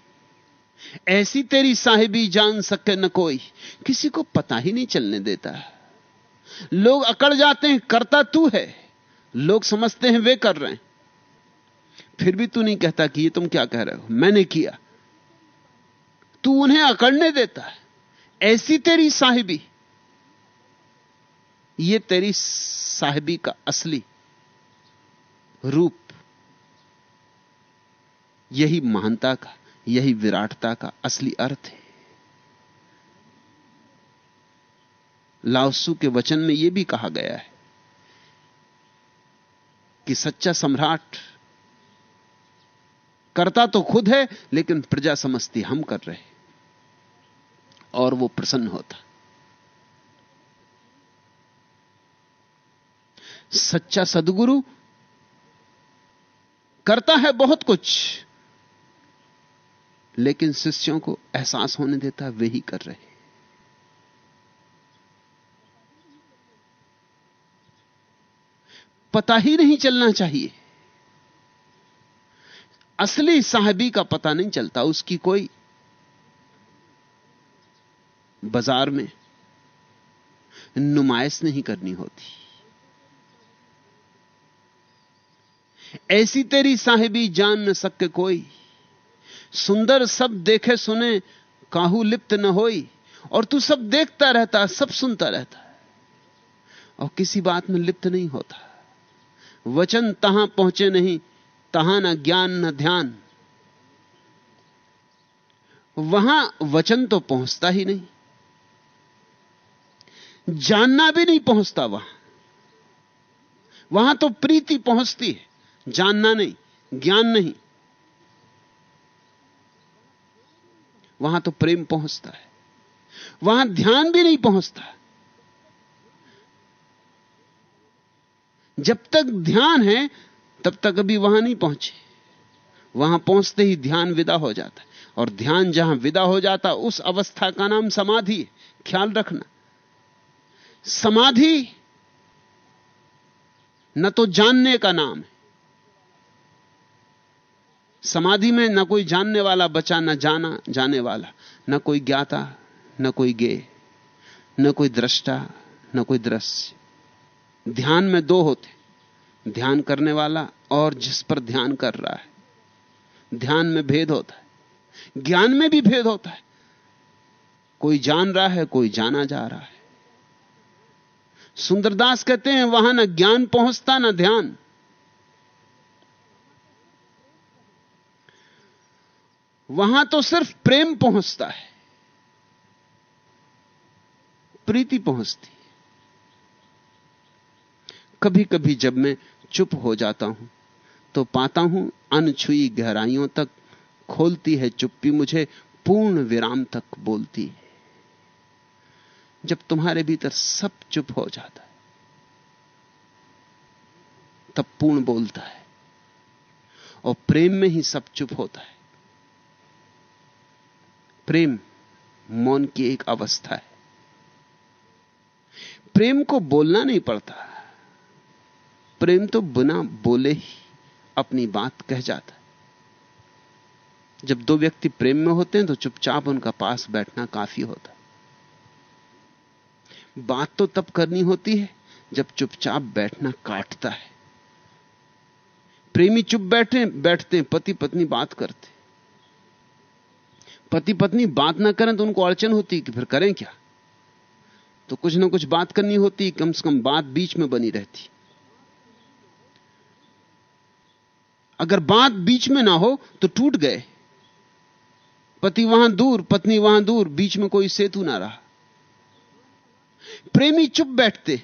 ऐसी तेरी साहिबी जान सके न कोई, किसी को पता ही नहीं चलने देता। लोग अकड़ जाते हैं, करता तू है। लोग समझते हैं, वे कर रहे हैं। फिर भी तू नहीं कहता कि ये तुम क्या कह रहे हो। मैंने किया। तू उन्हें अकड़ने देता है। ऐसी तेरी साहिबी। ये तेरी साहिबी का असली रूप, यही महानता का, यही विराटता का असली अर्थ है। लाओसू के वचन में यह भी कहा गया है कि सच्चा सम्राट करता तो खुद है, लेकिन प्रजा समझती हम कर रहे और वो प्रसन्न होता। सच्चा सदगुरु करता है बहुत कुछ, लेकिन शिष्यों को एहसास होने देता वे ही कर रहे पता ही नहीं चलना चाहिए। असली साहबी का पता नहीं चलता, उसकी कोई बाज़ार में नुमाइश नहीं करनी होती। ऐसी तेरी साहिबी जान न सके कोई। सुंदर सब देखे सुने, काहू लिप्त न होई। और तू सब देखता रहता, सब सुनता रहता। और किसी बात में लिप्त नहीं होता। वचन तहां पहुँचे नहीं, तहां न ज्ञान न ध्यान। वहाँ वचन तो पहुँचता ही नहीं। जानना भी नहीं पहुँचता वहाँ। वहाँ तो प्रीति पहुँचती है। जानना नहीं, ज्ञान नहीं। वहाँ तो प्रेम पहुँचता है। वहाँ ध्यान भी नहीं पहुँचता। जब तक ध्यान है, तब तक अभी वहाँ नहीं पहुँचे। वहाँ पहुँचते ही ध्यान विदा हो जाता है। और ध्यान जहाँ विदा हो जाता, उस अवस्था का नाम समाधि है। ख्याल रखना। समाधि, न तो जानने का नाम है। समाधि में न कोई जानने वाला बचा, न जाना जाने वाला, न कोई ज्ञाता, न कोई गे न कोई दृष्टा, न कोई दृश्य। ध्यान में दो होते ध्यान करने वाला और जिस पर ध्यान कर रहा है। ध्यान में भेद होता है, ज्ञान में भी भेद होता है। कोई जान रहा है, कोई जाना जा रहा है। सुंदरदास कहते हैं, वहाँ ना ज्ञान पहुँचता, ना ध्यान। वहाँ तो सिर्फ़ प्रेम पहुँचता है। प्रीति पहुँचती कभी कभी जब मैं चुप हो जाता हूँ तो पाता हूँ, अनछुई गहराइयों तक खोलती है चुप्पी, मुझे पूर्ण विराम तक बोलती है। जब तुम्हारे भीतर सब चुप हो जाता है, तब पूर्ण बोलता है और प्रेम में ही सब चुप होता है। प्रेम मौन की एक अवस्था है। प्रेम को बोलना नहीं पड़ता। प्रेम तो बिना बोले ही अपनी बात कह जाता है। जब दो व्यक्ति प्रेम में होते हैं तो चुपचाप उनका पास बैठना काफ़ी होता बात तो तब करनी होती है जब चुपचाप बैठना काटता है। प्रेमी चुप बैठे, बैठते पति पत्नी बात करते पति पत्नी बात ना करें तो उनको अड़चन होती कि फिर करें क्या? तो कुछ ना कुछ बात करनी होती कम से कम बात बीच में बनी रहती। अगर बात बीच में ना हो तो टूट गए। पति वहाँ दूर, पत्नी वहाँ दूर, बीच में कोई सेतु ना रहा। प्रेमी चुप बैठते,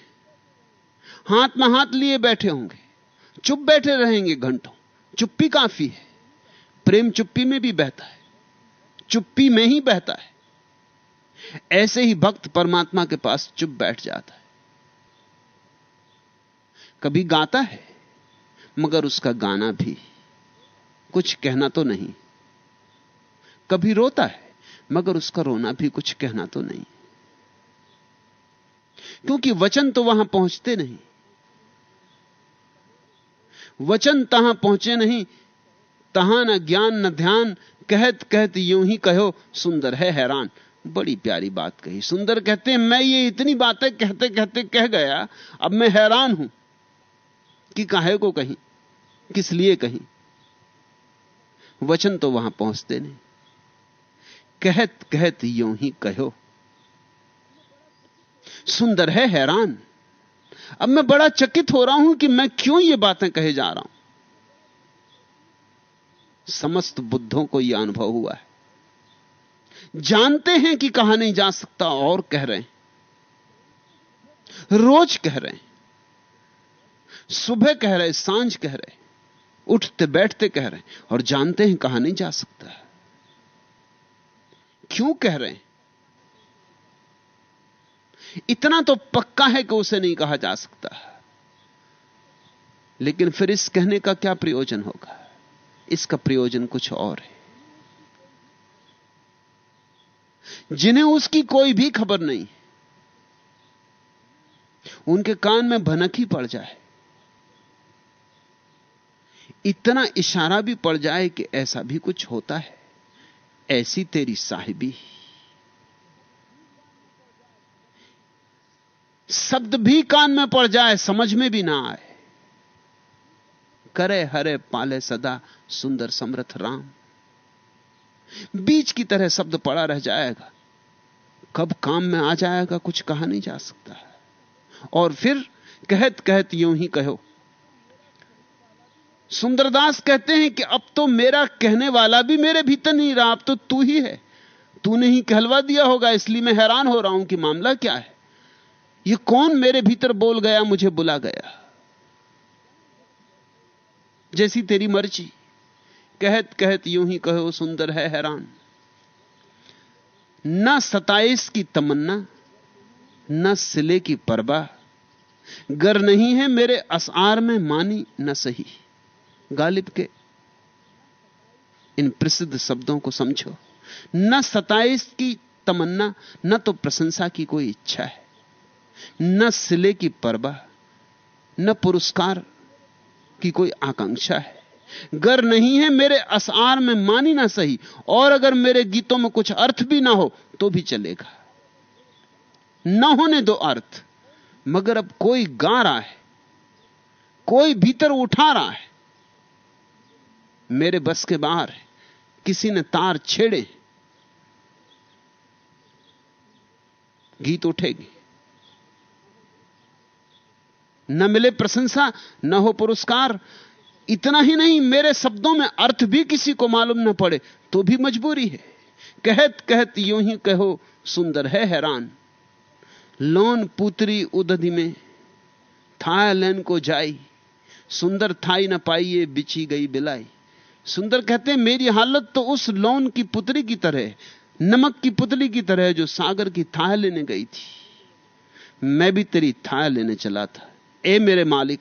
हाथ में हाथ लिए बैठे होंगे, चुप बैठे रहेंगे घंटों। चुप्पी काफ़ी है, प्रेम चुप्पी में भी बहता है, चुप्पी में ही बहता है। ऐसे ही भक्त परमात्मा के पास चुप बैठ जाता है। कभी गाता है, मगर उसका गाना भी, कुछ कहना तो नहीं। कभी रोता है, मगर उसका रोना भी कुछ कहना तो नहीं। क्योंकि वचन तो वहाँ पहुँचते नहीं। वचन तहां पहुँचे नहीं, तहां न ज्ञान न ध्यान कहत कहत यूँ ही कहो, सुंदर है हैरान। बड़ी प्यारी बात कही। सुंदर कहते हैं मैं ये इतनी बातें कहते कहते कह गया, अब मैं हैरान हूँ कि काहे को कहीं, किस लिए कहीं। वचन तो वहाँ पहुँचते नहीं। कहत कहत यूँ ही कहो सुंदर है, हैरान। अब मैं बड़ा चकित हो रहा हूँ कि मैं क्यों ये बातें कहे जा रहा हूँ। समस्त बुद्धों को यह अनुभव हुआ है। जानते हैं कि कहा नहीं जा सकता, और कह रहे हैं। रोज कह रहे हैं। सुबह कह रहे साँझ कह रहे उठते, बैठते कह रहे और जानते हैं कहा नहीं जा सकता। क्यों कह रहे हैं? इतना तो पक्का है कि उसे नहीं कहा जा सकता। लेकिन फिर इस कहने का क्या प्रयोजन होगा? इसका प्रयोजन कुछ और है। जिन्हें उसकी कोई भी खबर नहीं, उनके कान में भनक ही पड़ जाए। इतना इशारा भी पड़ जाए कि ऐसा भी कुछ होता है। ऐसी तेरी साहिबी। शब्द भी कान में पड़ जाए, समझ में भी ना आए। करे हरे पाले सदा सुंदर समर्थ राम। बीच की तरह शब्द पड़ा रह जाएगा। कब काम में आ जाएगा, कुछ कहा नहीं जा सकता और फिर कहत कहत यूँ ही कहो, सुंदरदास कहते हैं कि अब तो मेरा कहने वाला भी मेरे भीतर नहीं रहा, अब तो तू ही है। तूने ही कहलवा दिया होगा, इसलिए मैं हैरान हो रहा हूँ कि मामला क्या है। ये कौन मेरे भीतर बोल गया, मुझे बुला गया? जैसी तेरी मर्ज़ी। कहत कहत यूँ ही कहो, सुंदर है हैरान। न सताइस की तमन्ना, न सिले की परवाह। गर नहीं है मेरे असार में मानी, न सही। गालिब के, इन प्रसिद्ध शब्दों को समझो। न सताइस की तमन्ना, न तो प्रशंसा की कोई इच्छा है। न सिले की परवाह, न पुरस्कार की कोई आकांक्षा है। गर नहीं है मेरे असार में मानी ना सही, और अगर मेरे गीतों में कुछ अर्थ भी ना हो तो भी चलेगा। न होने दो अर्थ, मगर अब कोई गा रहा है, कोई भीतर उठा रहा है, मेरे बस के बाहर है, किसी ने तार छेड़े, गीत उठेगी। न मिले प्रशंसा, न हो पुरस्कार। इतना ही नहीं, मेरे शब्दों में अर्थ भी किसी को मालूम न पड़े तो भी मजबूरी है। कहत कहत यूँ ही कहो, सुंदर है हैरान। लोन पुत्री उदधि में, थाईलैंड को जाई। सुंदर थाई न पाइए, बिछी गई बिलाई। सुंदर कहते हैं, मेरी हालत तो उस लोन की पुत्री की तरह नमक की पुतली की तरह जो सागर की थाह लेने गई थी। मैं भी तेरी थाह लेने चला था। ए मेरे मालिक,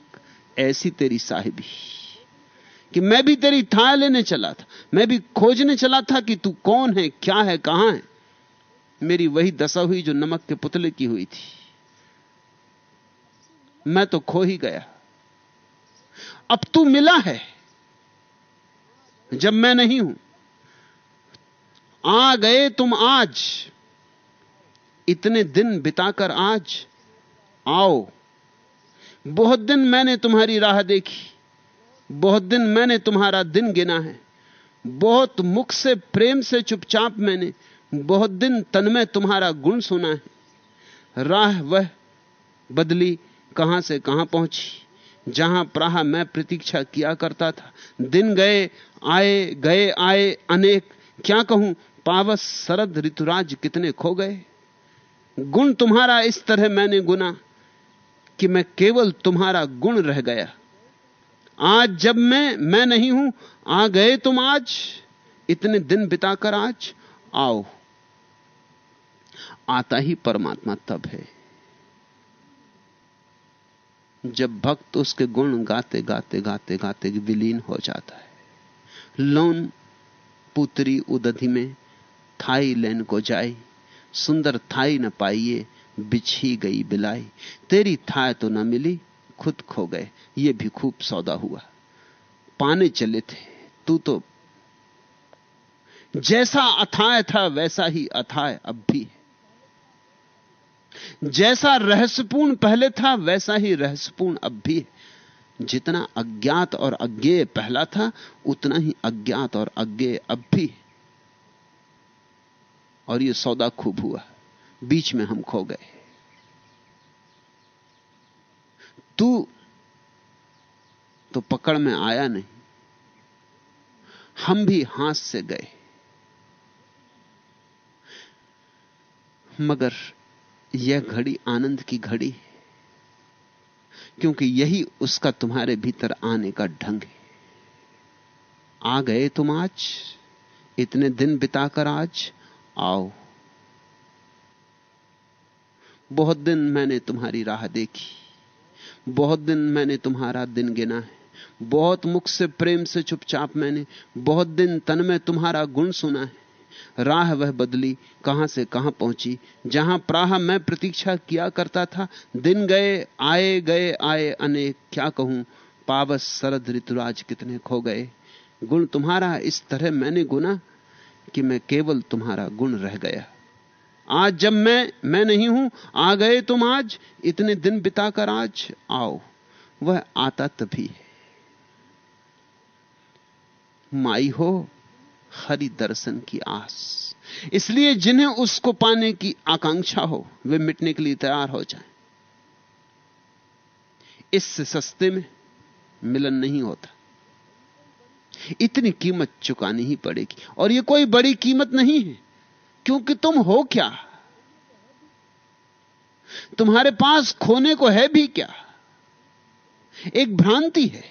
ऐसी तेरी साहिबी, कि मैं भी तेरी थाह लेने चला था, मैं भी खोजने चला था कि तू कौन है, क्या है, कहाँ है। मेरी वही दशा हुई जो नमक के पुतले की हुई थी। मैं तो खो ही गया। अब तू मिला है, जब मैं नहीं हूँ। आ गए तुम आज, इतने दिन बिताकर आज, आओ। बहुत दिन मैंने तुम्हारी राह देखी। बहुत दिन मैंने तुम्हारा दिन गिना है। बहुत मुख से, प्रेम से चुपचाप मैंने बहुत दिन तन में तुम्हारा गुण सुना है। राह वह बदली कहाँ से कहाँ पहुँची? जहाँ प्राह मैं प्रतीक्षा किया करता था। दिन गए, आए गए, आए, अनेक। क्या कहूँ, पावस, शरद, ऋतुराज कितने खो गए। गुण तुम्हारा इस तरह मैंने गुना। कि मैं केवल तुम्हारा गुण रह गया। आज जब मैं मैं नहीं हूँ, आ गए तुम आज। इतने दिन बिताकर आज, आओ। आता ही परमात्मा तब है। जब भक्त उसके गुण गाते गाते गाते गाते विलीन हो जाता है। लोन पुत्री उदधि में थाई लेन को जाई सुंदर थाई न पाइए बिछी गई बिलाई। तेरी थाय तो न मिली, खुद खो गए। ये भी खूब सौदा हुआ। पाने चले थे, तू तो जैसा अथाय था, वैसा ही अथाय अब भी है। जैसा रहस्यपूर्ण पहले था, वैसा ही रहस्यपूर्ण अब भी है। जितना अज्ञात और अज्ञेय पहला था, उतना ही अज्ञात और अज्ञेय अब भी है। और यह सौदा खूब हुआ। बीच में हम खो गए। तू तो पकड़ में आया नहीं। हम भी हाथ से गए। मगर यह घड़ी आनंद की घड़ी है, क्योंकि यही उसका तुम्हारे भीतर आने का ढंग है। आ गए तुम आज, इतने दिन बिताकर आज, आओ। बहुत दिन मैंने तुम्हारी राह देखी। बहुत दिन मैंने तुम्हारा दिन गिना है। बहुत मुख से प्रेम से चुपचाप मैंने बहुत दिन तन में तुम्हारा गुण सुना है। राह वह बदली कहाँ से कहाँ पहुँची? जहाँ प्राह मैं प्रतीक्षा किया करता था, दिन गए, आए गए, आए अनेक। क्या कहूँ, पावस, शरद ऋतुराज कितने खो गए। गुण तुम्हारा इस तरह मैंने गुना कि मैं केवल तुम्हारा गुण रह गया। आज जब मैं मैं नहीं हूँ, आ गए तुम आज, इतने दिन बिताकर आज आओ। वह आता तभी है। माई हो, हरि दर्शन की आस। इसलिए जिन्हें उसको पाने की आकांक्षा हो, वे मिटने के लिए तैयार हो जाएँ। इससे सस्ते में मिलन नहीं होता। इतनी कीमत चुकानी ही पड़ेगी। और यह कोई बड़ी कीमत नहीं है। क्योंकि तुम हो क्या? तुम्हारे पास खोने को है भी क्या? एक भ्रांति है।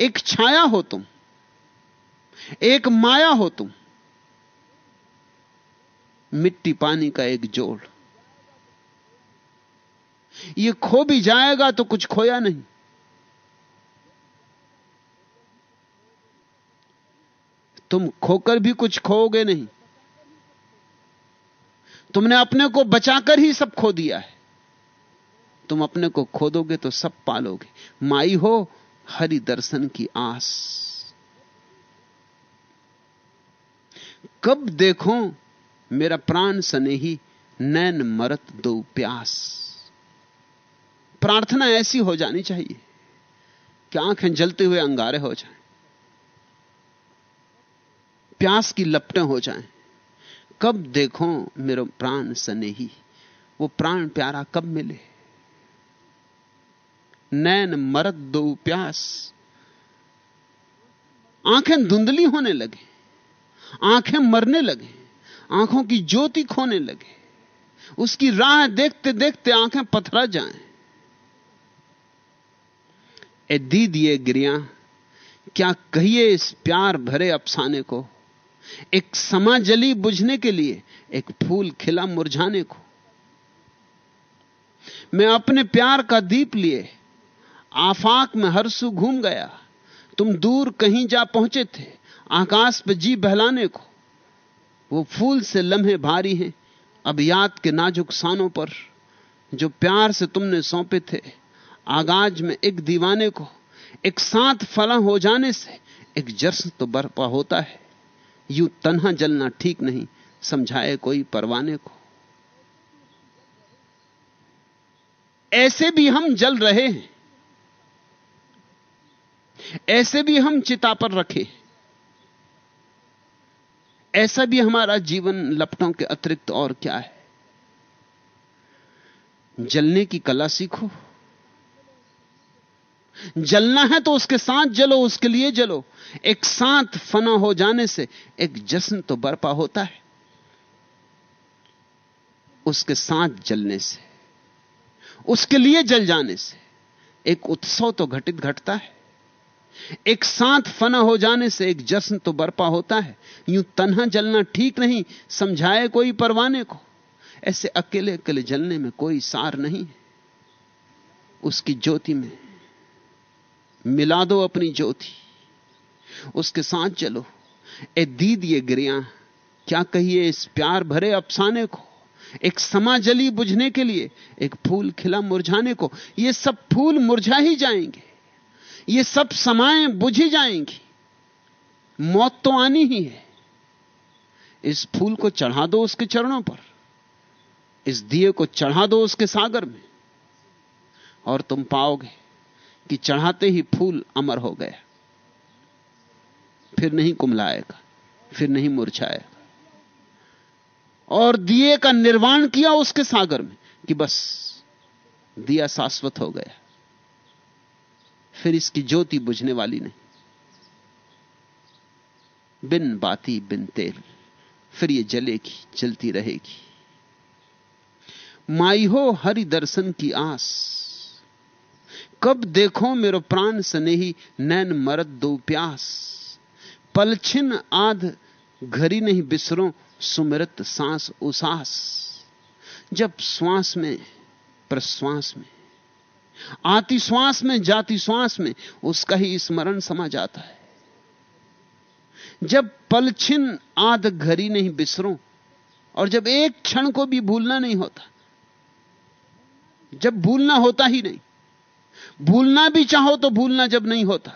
एक छाया हो तुम। एक माया हो तुम। मिट्टी पानी का एक जोड़। ये खो भी जाएगा तो कुछ खोया नहीं। तुम खोकर भी कुछ खोओगे नहीं। तुमने अपने को बचाकर ही सब खो दिया है। तुम अपने को खोदोगे तो सब पालोगे। माई हो, हरि दर्शन की आस। कब देखो मेरा प्राण सनेही, नैन मरत दो प्यास। प्रार्थना ऐसी हो जानी चाहिए कि आँखें जलते हुए अंगारे हो जाएँ। प्यास की लपटें हो जाएँ। कब देखो मेरा प्राण सनेही? वो प्राण प्यारा कब मिले? नैन मरद दो प्यास। आँखें धुंधली होने लगे, आँखें मरने लगे, आँखों की ज्योति खोने लगे। उसकी राह देखते देखते आँखें पथरा जाएँ। ए दी दिए गिरिया, क्या कहिए इस प्यार भरे अफसाने को? एक समा जली बुझने के लिए एक फूल खिला मुरझाने को। मैं अपने प्यार का दीप लिए, आफाक में हरसू घूम गया। तुम दूर कहीं जा पहुँचे थे, आकाश पे जी बहलाने को। वो फूल से लम्हे भारी हैं, अब याद के नाजुक सानों पर, जो प्यार से तुमने सौंपे थे, आगाज़ में एक दीवाने को। एक साथ फला हो जाने से एक जश्न तो बर्पा होता है। यूँ तन्हा जलना ठीक नहीं, समझाए कोई परवाने को। ऐसे भी हम जल रहे हैं। ऐसे भी हम चिता पर रखे ऐसा भी हमारा जीवन लपटों के अतिरिक्त और क्या है? जलने की कला सीखो। जलना है तो उसके साथ जलो, उसके लिए जलो। एक साथ फना हो जाने से एक जश्न तो बर्पा होता है। उसके साथ जलने से, उसके लिए जल जाने से एक उत्सव तो घटित घटता है। एक साथ फना हो जाने से एक जश्न तो बर्पा होता है। यूँ तन्हा जलना ठीक नहीं, समझाए कोई परवाने को। ऐसे अकेले अकेले जलने में कोई सार नहीं है। उसकी ज्योति में मिला दो अपनी ज्योति। उसके साथ चलो। ए दीद ये गिरिया, क्या कहिए इस प्यार भरे अफसाने को? एक समा जली बुझने के लिए, एक फूल खिला मुरझाने को। ये सब फूल मुरझा ही जाएँगे। ये सब समाएँ बुझ ही जाएँगी। मौत तो आनी ही है। इस फूल को चढ़ा दो उसके चरणों पर। इस दिए को चढ़ा दो उसके सागर में। और तुम पाओगे। कि चढ़ाते ही फूल अमर हो गया फिर नहीं कुमलाएगा, फिर नहीं मुरझाएगा। और दिए का निर्वाण किया उसके सागर में कि बस, दिया शाश्वत हो गया। फिर इसकी ज्योति बुझने वाली नहीं। बिन बाती, बिन तेल, फिर ये जलेगी, जलती रहेगी। माई हो हरि दर्शन की आस कब देखो मेरो प्राण स्नेही, नैन मरद दो प्यास। पलछिन आध घरी नहीं बिसरो, सुमृत सांस उसास। जब श्वास में, प्रश्वास में, आती श्वास में, जाती श्वास में, उसका ही स्मरण समा जाता है। जब पलछिन आध घरी नहीं बिसरो, और जब एक क्षण को भी भूलना नहीं होता, जब भूलना होता ही नहीं भूलना भी चाहो तो भूलना जब नहीं होता।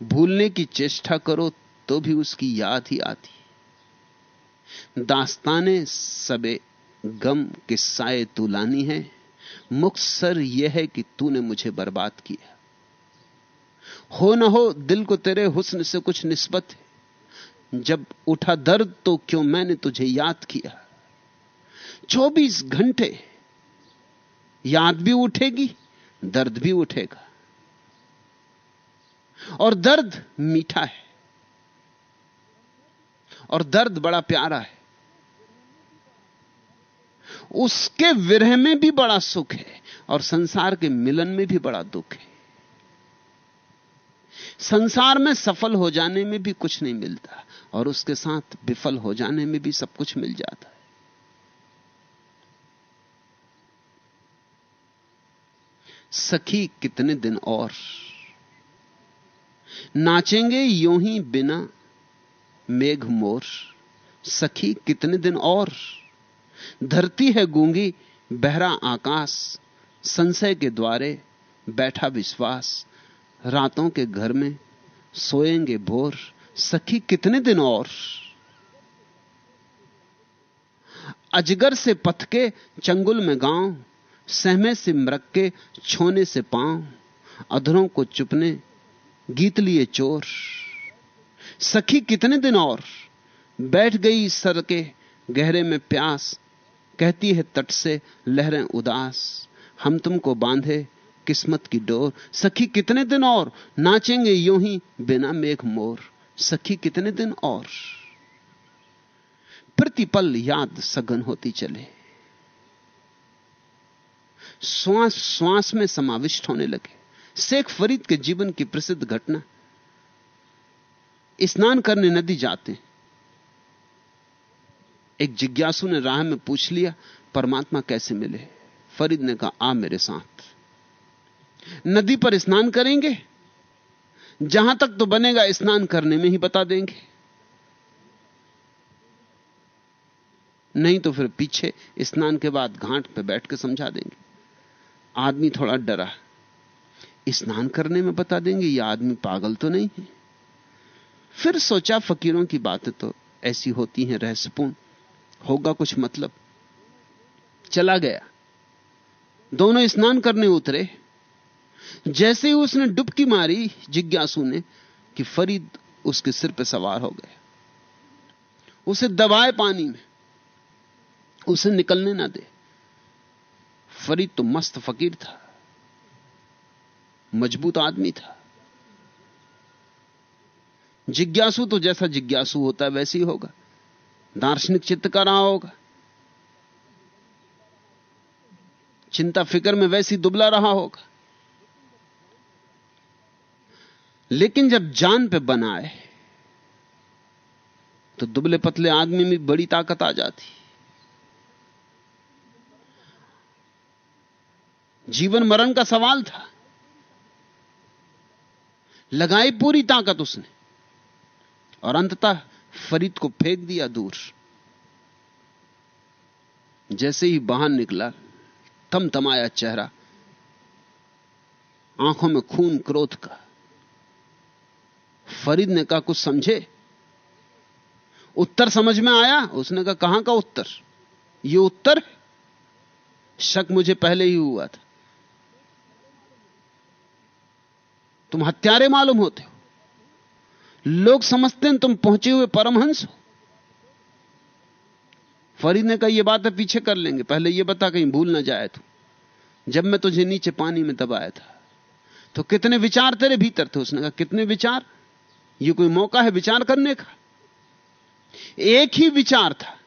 भूलने की चेष्टा करो तो भी उसकी याद ही आती दास्ताने सबे गम किस्साए तुलानी है। मुक्सर यह है कि तूने मुझे बर्बाद किया। हो ना हो, दिल को तेरे हुस्न से कुछ निस्बत है। जब उठा दर्द तो क्यों मैंने तुझे याद किया? 24 घंटे याद भी उठेगी, दर्द भी उठेगा। और दर्द मीठा है। और दर्द बड़ा प्यारा है। उसके विरह में भी बड़ा सुख है और संसार के मिलन में भी बड़ा दुख है। संसार में सफल हो जाने में भी कुछ नहीं मिलता। और उसके साथ विफल हो जाने में भी सब कुछ मिल जाता है। सखी, कितने दिन और? नाचेंगे यूँ ही बिना मेघ मोर। सखी, कितने दिन और? धरती है गूँगी, बहरा आकाश। संशय के द्वारे बैठा विश्वास। रातों के घर में सोएँगे भोर। सखी, कितने दिन और? अजगर से पथ के चंगुल में गाँव, सहमे से मृग के छोने से पाँव, अधरों को चुपने, गीत लिए चोर। सखी, कितने दिन और? बैठ गई सर के गहरे में प्यास, कहती है तट से लहरें उदास। हम तुमको बांधे किस्मत की डोर। सखी, कितने दिन और? नाचेंगे यूँ ही बिना मेघ मोर। सखी कितने दिन और? प्रतिपल याद सघन होती चले। श्वास श्वास में समाविष्ट होने लगे। शेख फरीद के जीवन की प्रसिद्ध घटना। स्नान करने नदी जाते। एक जिज्ञासु ने राह में पूछ लिया, परमात्मा कैसे मिले? फरीद ने कहा, आ मेरे साथ। नदी पर स्नान करेंगे? जहाँ तक तो बनेगा, स्नान करने में ही बता देंगे। नहीं तो फिर पीछे स्नान के बाद घाट पे बैठ के समझा देंगे। आदमी थोड़ा डरा। स्नान करने में बता देंगे यह आदमी पागल तो नहीं है। फिर सोचा, फकीरों की बातें तो ऐसी होती हैं, रहस्यपूर्ण। होगा कुछ मतलब। चला गया। दोनों स्नान करने उतरे। जैसे ही उसने डुबकी मारी, जिज्ञासु ने कि फरीद उसके सिर पर सवार हो गए उसे दबाए पानी में। उसे निकलने ना दे। फरीद तो मस्त फकीर था। मज़बूत आदमी था। जिज्ञासु तो जैसा जिज्ञासु होता है, वैसे ही होगा। दार्शनिक चित्त का रहा होगा। चिंता फ़िक्र में वैसी दुबला रहा होगा। लेकिन जब जान पे बनाए तो दुबले पतले आदमी में बड़ी ताकत आ जाती। जीवन मरण का सवाल था। लगाई पूरी ताकत उसने, और अंततः फरीद को फेंक दिया दूर। जैसे ही बाहर निकला थम थमाया चेहरा, आँखों में खून क्रोध का फरीद ने कहा कुछ समझे? उत्तर समझ में आया? उसने कहा, कहाँ का उत्तर? ये उत्तर शक मुझे पहले ही हुआ था। तुम हत्यारे मालूम होते हो। लोग समझते हैं तुम पहुँचे हुए परमहंस हो। फरीद ने कहा यह बात है पीछे कर लेंगे। पहले यह बता, कहीं भूल ना जाए तू। जब मैं तुझे नीचे पानी में दबाया था तो कितने विचार तेरे भीतर थे? उसने कहा, कितने विचार? ये कोई मौका है विचार करने का? एक ही विचार था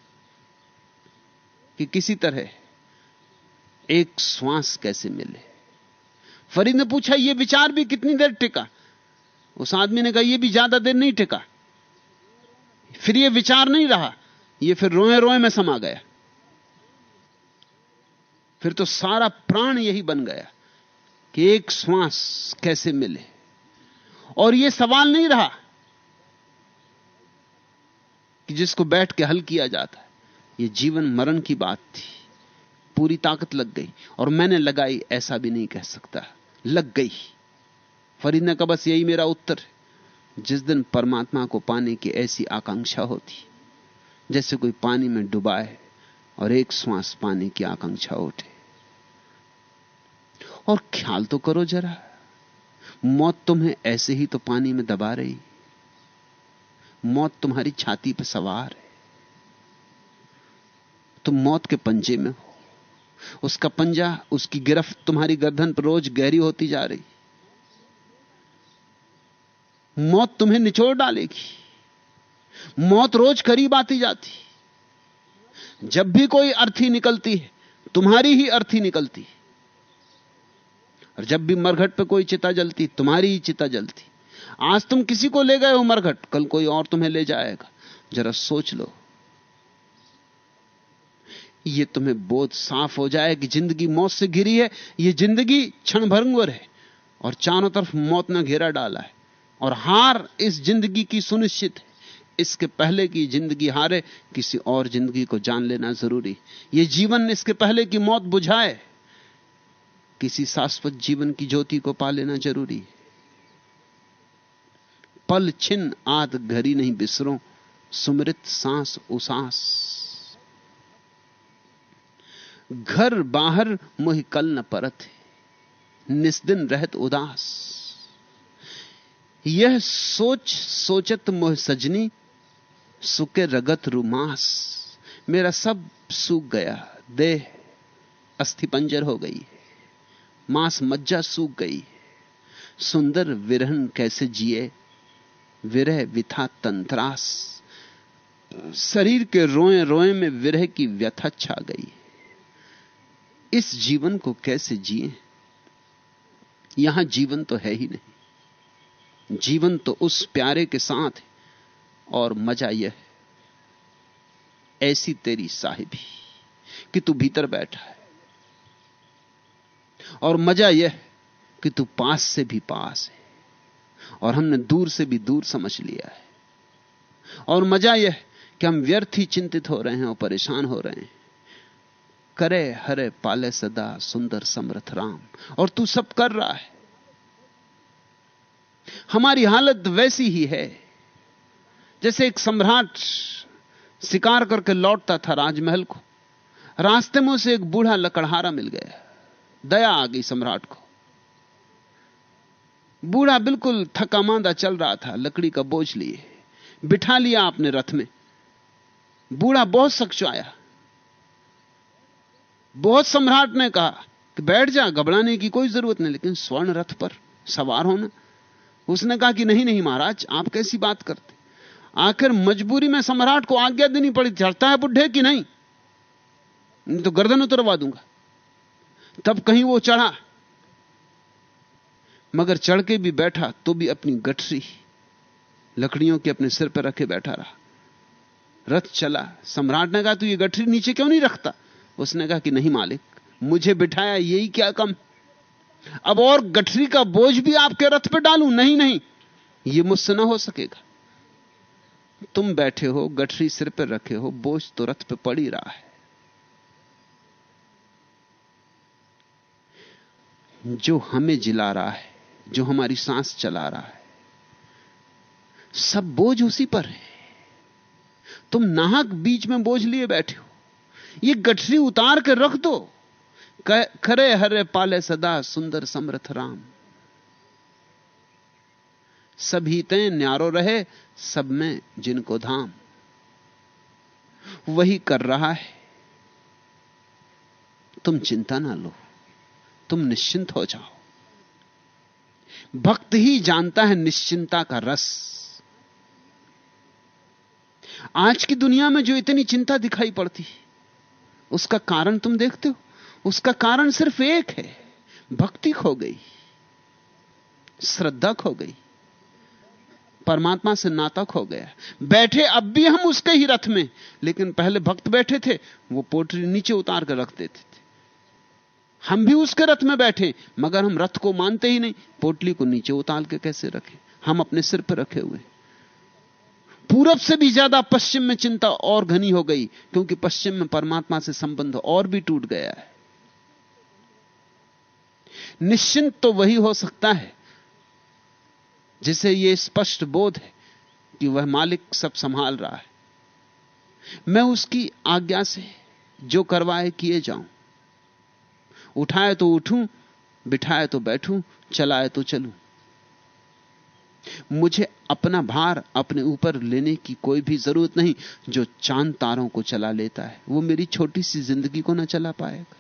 कि किसी तरह एक श्वास कैसे मिले। फरीद ने पूछा यह विचार भी कितनी देर टिका? उस आदमी ने कहा यह भी ज़्यादा देर नहीं टिका। फिर यह विचार नहीं रहा यह फिर रोए रोए में समा गया। फिर तो सारा प्राण यही बन गया कि एक श्वास कैसे मिले। और यह सवाल नहीं रहा कि जिसको बैठ के हल किया जाता है यह जीवन मरण की बात थी। पूरी ताकत लग गई और मैंने लगाई, ऐसा भी नहीं कह सकता। लग गई। फरीद ने कहा, बस यही मेरा उत्तर जिस दिन परमात्मा को पाने की ऐसी आकांक्षा होती, जैसे कोई पानी में डुबाए और एक श्वास पाने की आकांक्षा उठे। और ख्याल तो करो जरा, मौत तुम्हें ऐसे ही तो पानी में दबा रही। मौत तुम्हारी छाती पर सवार है। तुम मौत के पंजे में हो। उसका पंजा, उसकी गिरफ्त तुम्हारी गर्दन पर रोज गहरी होती जा रही। मौत तुम्हें निचोड़ डालेगी। मौत रोज करीब आती जाती। जब भी कोई अर्थी निकलती है, तुम्हारी ही अर्थी निकलती। और जब भी मरघट पर कोई चिता जलती, तुम्हारी ही चिता जलती। आज तुम किसी को ले गए हो मरघट, कल कोई और तुम्हें ले जाएगा। जरा सोच लो। ये तुम्हें बोध साफ़ हो जाए कि ज़िंदगी मौत से घिरी है, ये ज़िंदगी क्षण भंगुर है, और चारों तरफ़ मौत ने घेरा डाला है, और हार इस ज़िंदगी की सुनिश्चित है। इसके पहले की ज़िंदगी हारे, किसी और ज़िंदगी को जान लेना ज़रूरी। ये जीवन इसके पहले की मौत बुझाए। किसी शाश्वत जीवन की ज्योति को पा लेना ज़रूरी है। पल छिन आद घरी नहीं बिसरो, सुमृत सांस उसास। घर बाहर मोहि कल न परत निस्दिन रहत उदास। यह सोच सोचत मोह सजनी, सुके रगत रुमास। मेरा सब सूख गया, देह अस्थिपंजर हो गई मांस मज्जा सूख गई सुंदर विरहन कैसे जिए विरह विथा तंत्रास। शरीर के रोए रोए में विरह की व्यथा छा गई इस जीवन को कैसे जिए? यहाँ जीवन तो है ही नहीं। जीवन तो उस प्यारे के साथ है, और मज़ा यह है, ऐसी तेरी साहिबी कि तू भीतर बैठा है। और मज़ा यह कि तू पास से भी पास है। और हमने दूर से भी दूर समझ लिया है। और मज़ा यह कि हम व्यर्थ ही चिंतित हो रहे हैं और परेशान हो रहे हैं। करे हरे पाले सदा सुंदर समर्थ राम। और तू सब कर रहा है। हमारी हालत वैसी ही है। जैसे एक सम्राट शिकार करके लौटता था राजमहल को। रास्ते में उसे एक बूढ़ा लकड़हारा मिल गया। दया आ गई सम्राट को। बूढ़ा बिल्कुल थका मांदा चल रहा था, लकड़ी का बोझ लिए। बिठा लिया आपने रथ में। बूढ़ा बहुत सख्चाया बहुत सम्राट ने कहा कि बैठ जा, घबराने की कोई ज़रूरत नहीं, लेकिन स्वर्ण रथ पर सवार होना। उसने कहा कि, नहीं नहीं महाराज, आप कैसी बात करते आखिर मजबूरी में सम्राट को आज्ञा देनी पड़ी चढ़ता है बुढ़े कि नहीं तो गर्दन उतरवा दूँगा। तब कहीं वो चढ़ा। मगर चढ़ के भी बैठा तो भी अपनी गठरी लकड़ियों के अपने सिर पर रखे बैठा रहा। रथ चला। सम्राट ने कहा, तू ये गठरी नीचे क्यों नहीं रखता? उसने कहा कि, नहीं मालिक, मुझे बिठाया यही क्या कम? अब और गठरी का बोझ भी आपके रथ पर डालू? नहीं नहीं, ये मुझसे ना हो सकेगा। तुम बैठे हो, गठरी सिर पर रखे हो, बोझ तो रथ पर पड़ ही रहा है। जो हमें जिला रहा है जो हमारी सांस चला रहा है। सब बोझ उसी पर है। तुम नाहक बीच में बोझ लिए बैठे हो। ये गठरी उतार कर रख दो। खरे हरे पाले सदा सुंदर समर्थ राम। सभी ते न्यारो रहे, सब में जिनको धाम। वही कर रहा है। तुम चिंता ना लो। तुम निश्चिंत हो जाओ। भक्त ही जानता है निश्चिंता का रस। आज की दुनिया में जो इतनी चिंता दिखाई पड़ती, उसका कारण तुम देखते हो, उसका कारण सिर्फ़ एक है, भक्ति खो गई, श्रद्धा खो गई, परमात्मा से नाता खो गया। बैठे अब भी हम उसके ही रथ में, लेकिन पहले भक्त बैठे थे, वो पोटरी नीचे उतार कर रख देते थे। हम भी उसके रथ में बैठे मगर हम रथ को मानते ही नहीं। पोटली को नीचे उतार के कैसे रखें? हम अपने सिर पर रखे हुए पूरब से भी ज़्यादा पश्चिम में चिंता और घनी हो गई, क्योंकि पश्चिम में परमात्मा से संबंध और भी टूट गया है। निश्चिंत तो वही हो सकता है, जिसे यह स्पष्ट बोध है कि वह मालिक सब संभाल रहा है। मैं उसकी आज्ञा से जो करवाए किए जाऊँ। उठाए तो उठूं, बिठाए तो बैठूं, चलाए तो चलूँ। मुझे अपना भार अपने ऊपर लेने की कोई भी ज़रूरत नहीं, जो चाँद तारों को चला लेता है। वो मेरी छोटी सी ज़िंदगी को ना चला पाएगा।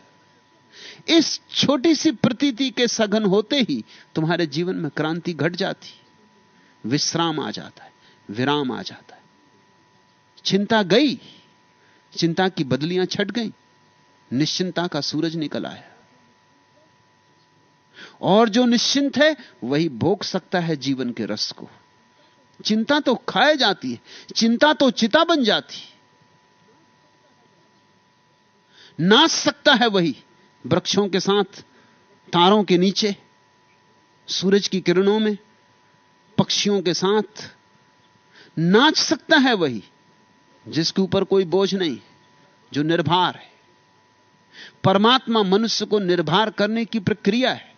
इस छोटी सी प्रतीति के सघन होते ही तुम्हारे जीवन में क्रांति घट जाती। विश्राम आ जाता है, विराम आ जाता है। चिंता गई, चिंता की बदलियाँ छट गई, निश्चिंता का सूरज निकल आया। और जो निश्चिंत है, वही भोग सकता है जीवन के रस को। चिंता तो खाए जाती है, चिंता तो चिता बन जाती नाच सकता है वही, वृक्षों के साथ, तारों के नीचे, सूरज की किरणों में, पक्षियों के साथ। नाच सकता है वही, जिसके ऊपर कोई बोझ नहीं, जो निर्भर है। परमात्मा मनुष्य को निर्भर करने की प्रक्रिया है।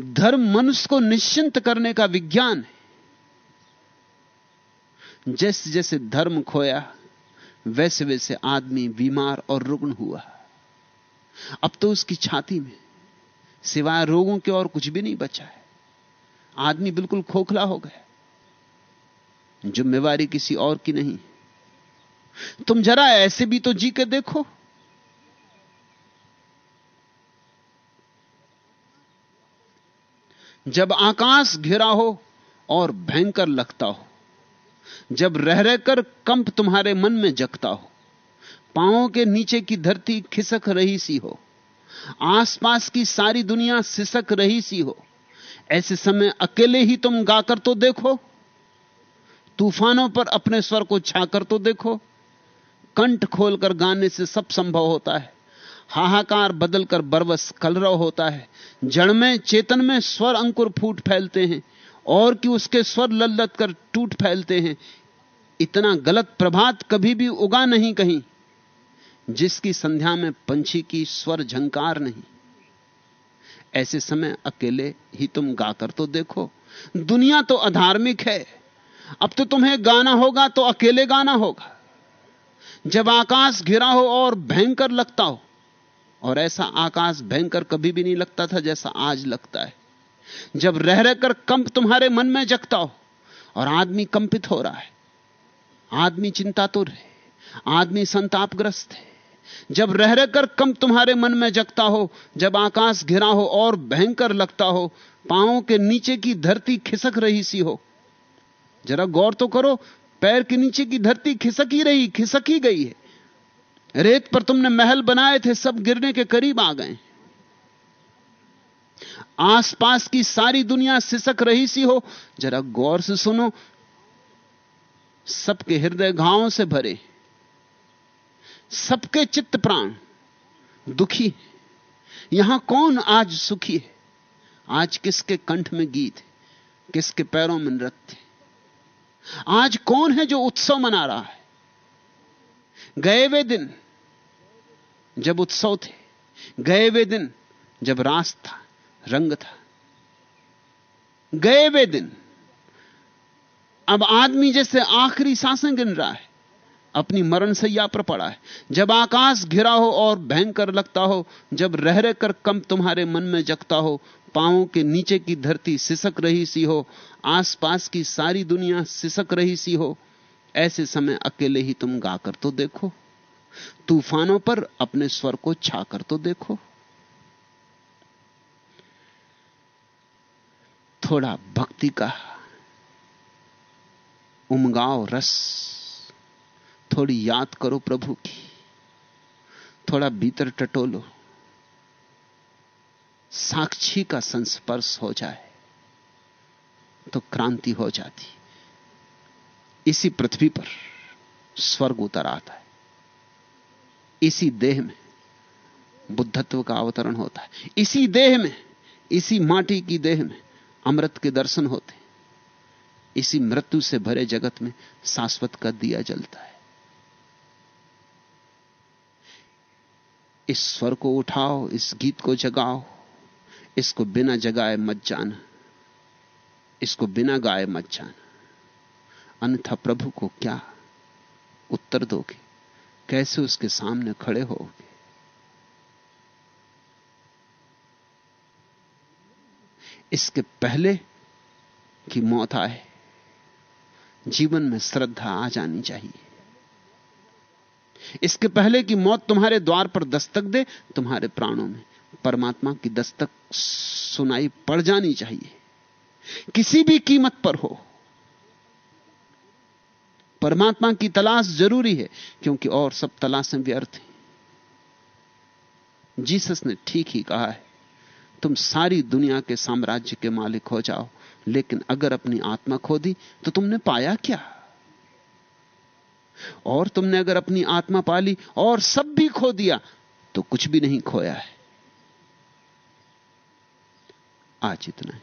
धर्म मनुष्य को निश्चिंत करने का विज्ञान है। जैसे जैसे धर्म खोया, वैसे वैसे आदमी बीमार और रुग्ण हुआ। अब तो उसकी छाती में सिवाय रोगों के और कुछ भी नहीं बचा है। आदमी बिल्कुल खोखला हो गया। जिम्मेवारी किसी और की नहीं। तुम जरा ऐसे भी तो जी के देखो। जब आकाश घिरा हो और भयंकर लगता हो, जब रह रहकर कंप तुम्हारे मन में जगता हो, पांवों के नीचे की धरती खिसक रही सी हो, आसपास की सारी दुनिया सिसक रही सी हो, ऐसे समय अकेले ही तुम गाकर तो देखो, तूफानों पर अपने स्वर को छाकर तो देखो, कंठ खोलकर गाने से सब संभव होता है। हाहाकार बदलकर बरवस कलरव होता है। जड़ में, चेतन में स्वर अंकुर फूट फैलते हैं और कि उसके स्वर लल्लत कर टूट फैलते हैं। इतना गलत प्रभात कभी भी उगा नहीं कहीं, जिसकी संध्या में पंछी की स्वर झंकार नहीं। ऐसे समय अकेले ही तुम गाकर तो देखो। दुनिया तो अधार्मिक है। अब तो तुम्हें गाना होगा तो अकेले गाना होगा। जब आकाश घिरा हो और भयंकर लगता हो और ऐसा आकाश भयंकर कभी भी नहीं लगता था जैसा आज लगता है। जब रह रहकर कंप तुम्हारे मन में जगता हो और आदमी कंपित हो रहा है, आदमी चिंतातुर है, आदमी संतापग्रस्त है। जब रह रहकर कंप तुम्हारे मन में जगता हो, जब आकाश घिरा हो और भयंकर लगता हो, पांवों के नीचे की धरती खिसक रही सी हो। जरा गौर तो करो, पैर के नीचे की धरती खिसक ही रही, खिसक ही गई है। रेत पर तुमने महल बनाए थे, सब गिरने के करीब आ गए। आसपास की सारी दुनिया सिसक रही सी हो, जरा गौर से सुनो, सबके हृदय घावों से भरे, सबके चित्त प्राण दुखी यहाँ कौन आज सुखी है? आज किसके कंठ में गीत किसके पैरों में नृत्य आज कौन है जो उत्सव मना रहा है? गए वे दिन जब उत्सव थे, गए वे दिन जब रास था, रंग था। गए वे दिन, अब आदमी जैसे आखिरी साँसें गिन रहा है, अपनी मरण सैया पर पड़ा है। जब आकाश घिरा हो और भयंकर लगता हो, जब रह रह कर कम तुम्हारे मन में जगता हो, पांवों के नीचे की धरती सिसक रही सी हो, आसपास की सारी दुनिया सिसक रही सी हो, ऐसे समय अकेले ही तुम गाकर तो देखो। तूफानों पर अपने स्वर को छाकर तो देखो। थोड़ा भक्ति का उमगाव रस, थोड़ी याद करो प्रभु की। थोड़ा भीतर टटोलो। साक्षी का संस्पर्श हो जाए तो क्रांति हो जाती। इसी पृथ्वी पर स्वर्ग उतर आता है। इसी देह में बुद्धत्व का अवतरण होता है। इसी देह में, इसी माटी की देह में अमृत के दर्शन होते इसी मृत्यु से भरे जगत में शाश्वत का दिया जलता है। इस स्वर को उठाओ, इस गीत को जगाओ, इसको बिना जगाए मत जाना, इसको बिना गाए मत जाना। अन्यथा प्रभु को क्या उत्तर दोगे? कैसे उसके सामने खड़े होगे इसके पहले कि मौत आए, जीवन में श्रद्धा आ जानी चाहिए। इसके पहले कि मौत तुम्हारे द्वार पर दस्तक दे, तुम्हारे प्राणों में परमात्मा की दस्तक सुनाई पड़ जानी चाहिए। किसी भी कीमत पर हो परमात्मा की तलाश ज़रूरी है, क्योंकि और सब तलाशें व्यर्थ हैं। जीसस ने ठीक ही कहा है, तुम सारी दुनिया के साम्राज्य के मालिक हो जाओ, लेकिन अगर अपनी आत्मा खो दी तो तुमने पाया क्या? और तुमने अगर अपनी आत्मा पाली, और सब भी खो दिया तो कुछ भी नहीं खोया है। आज इतना है।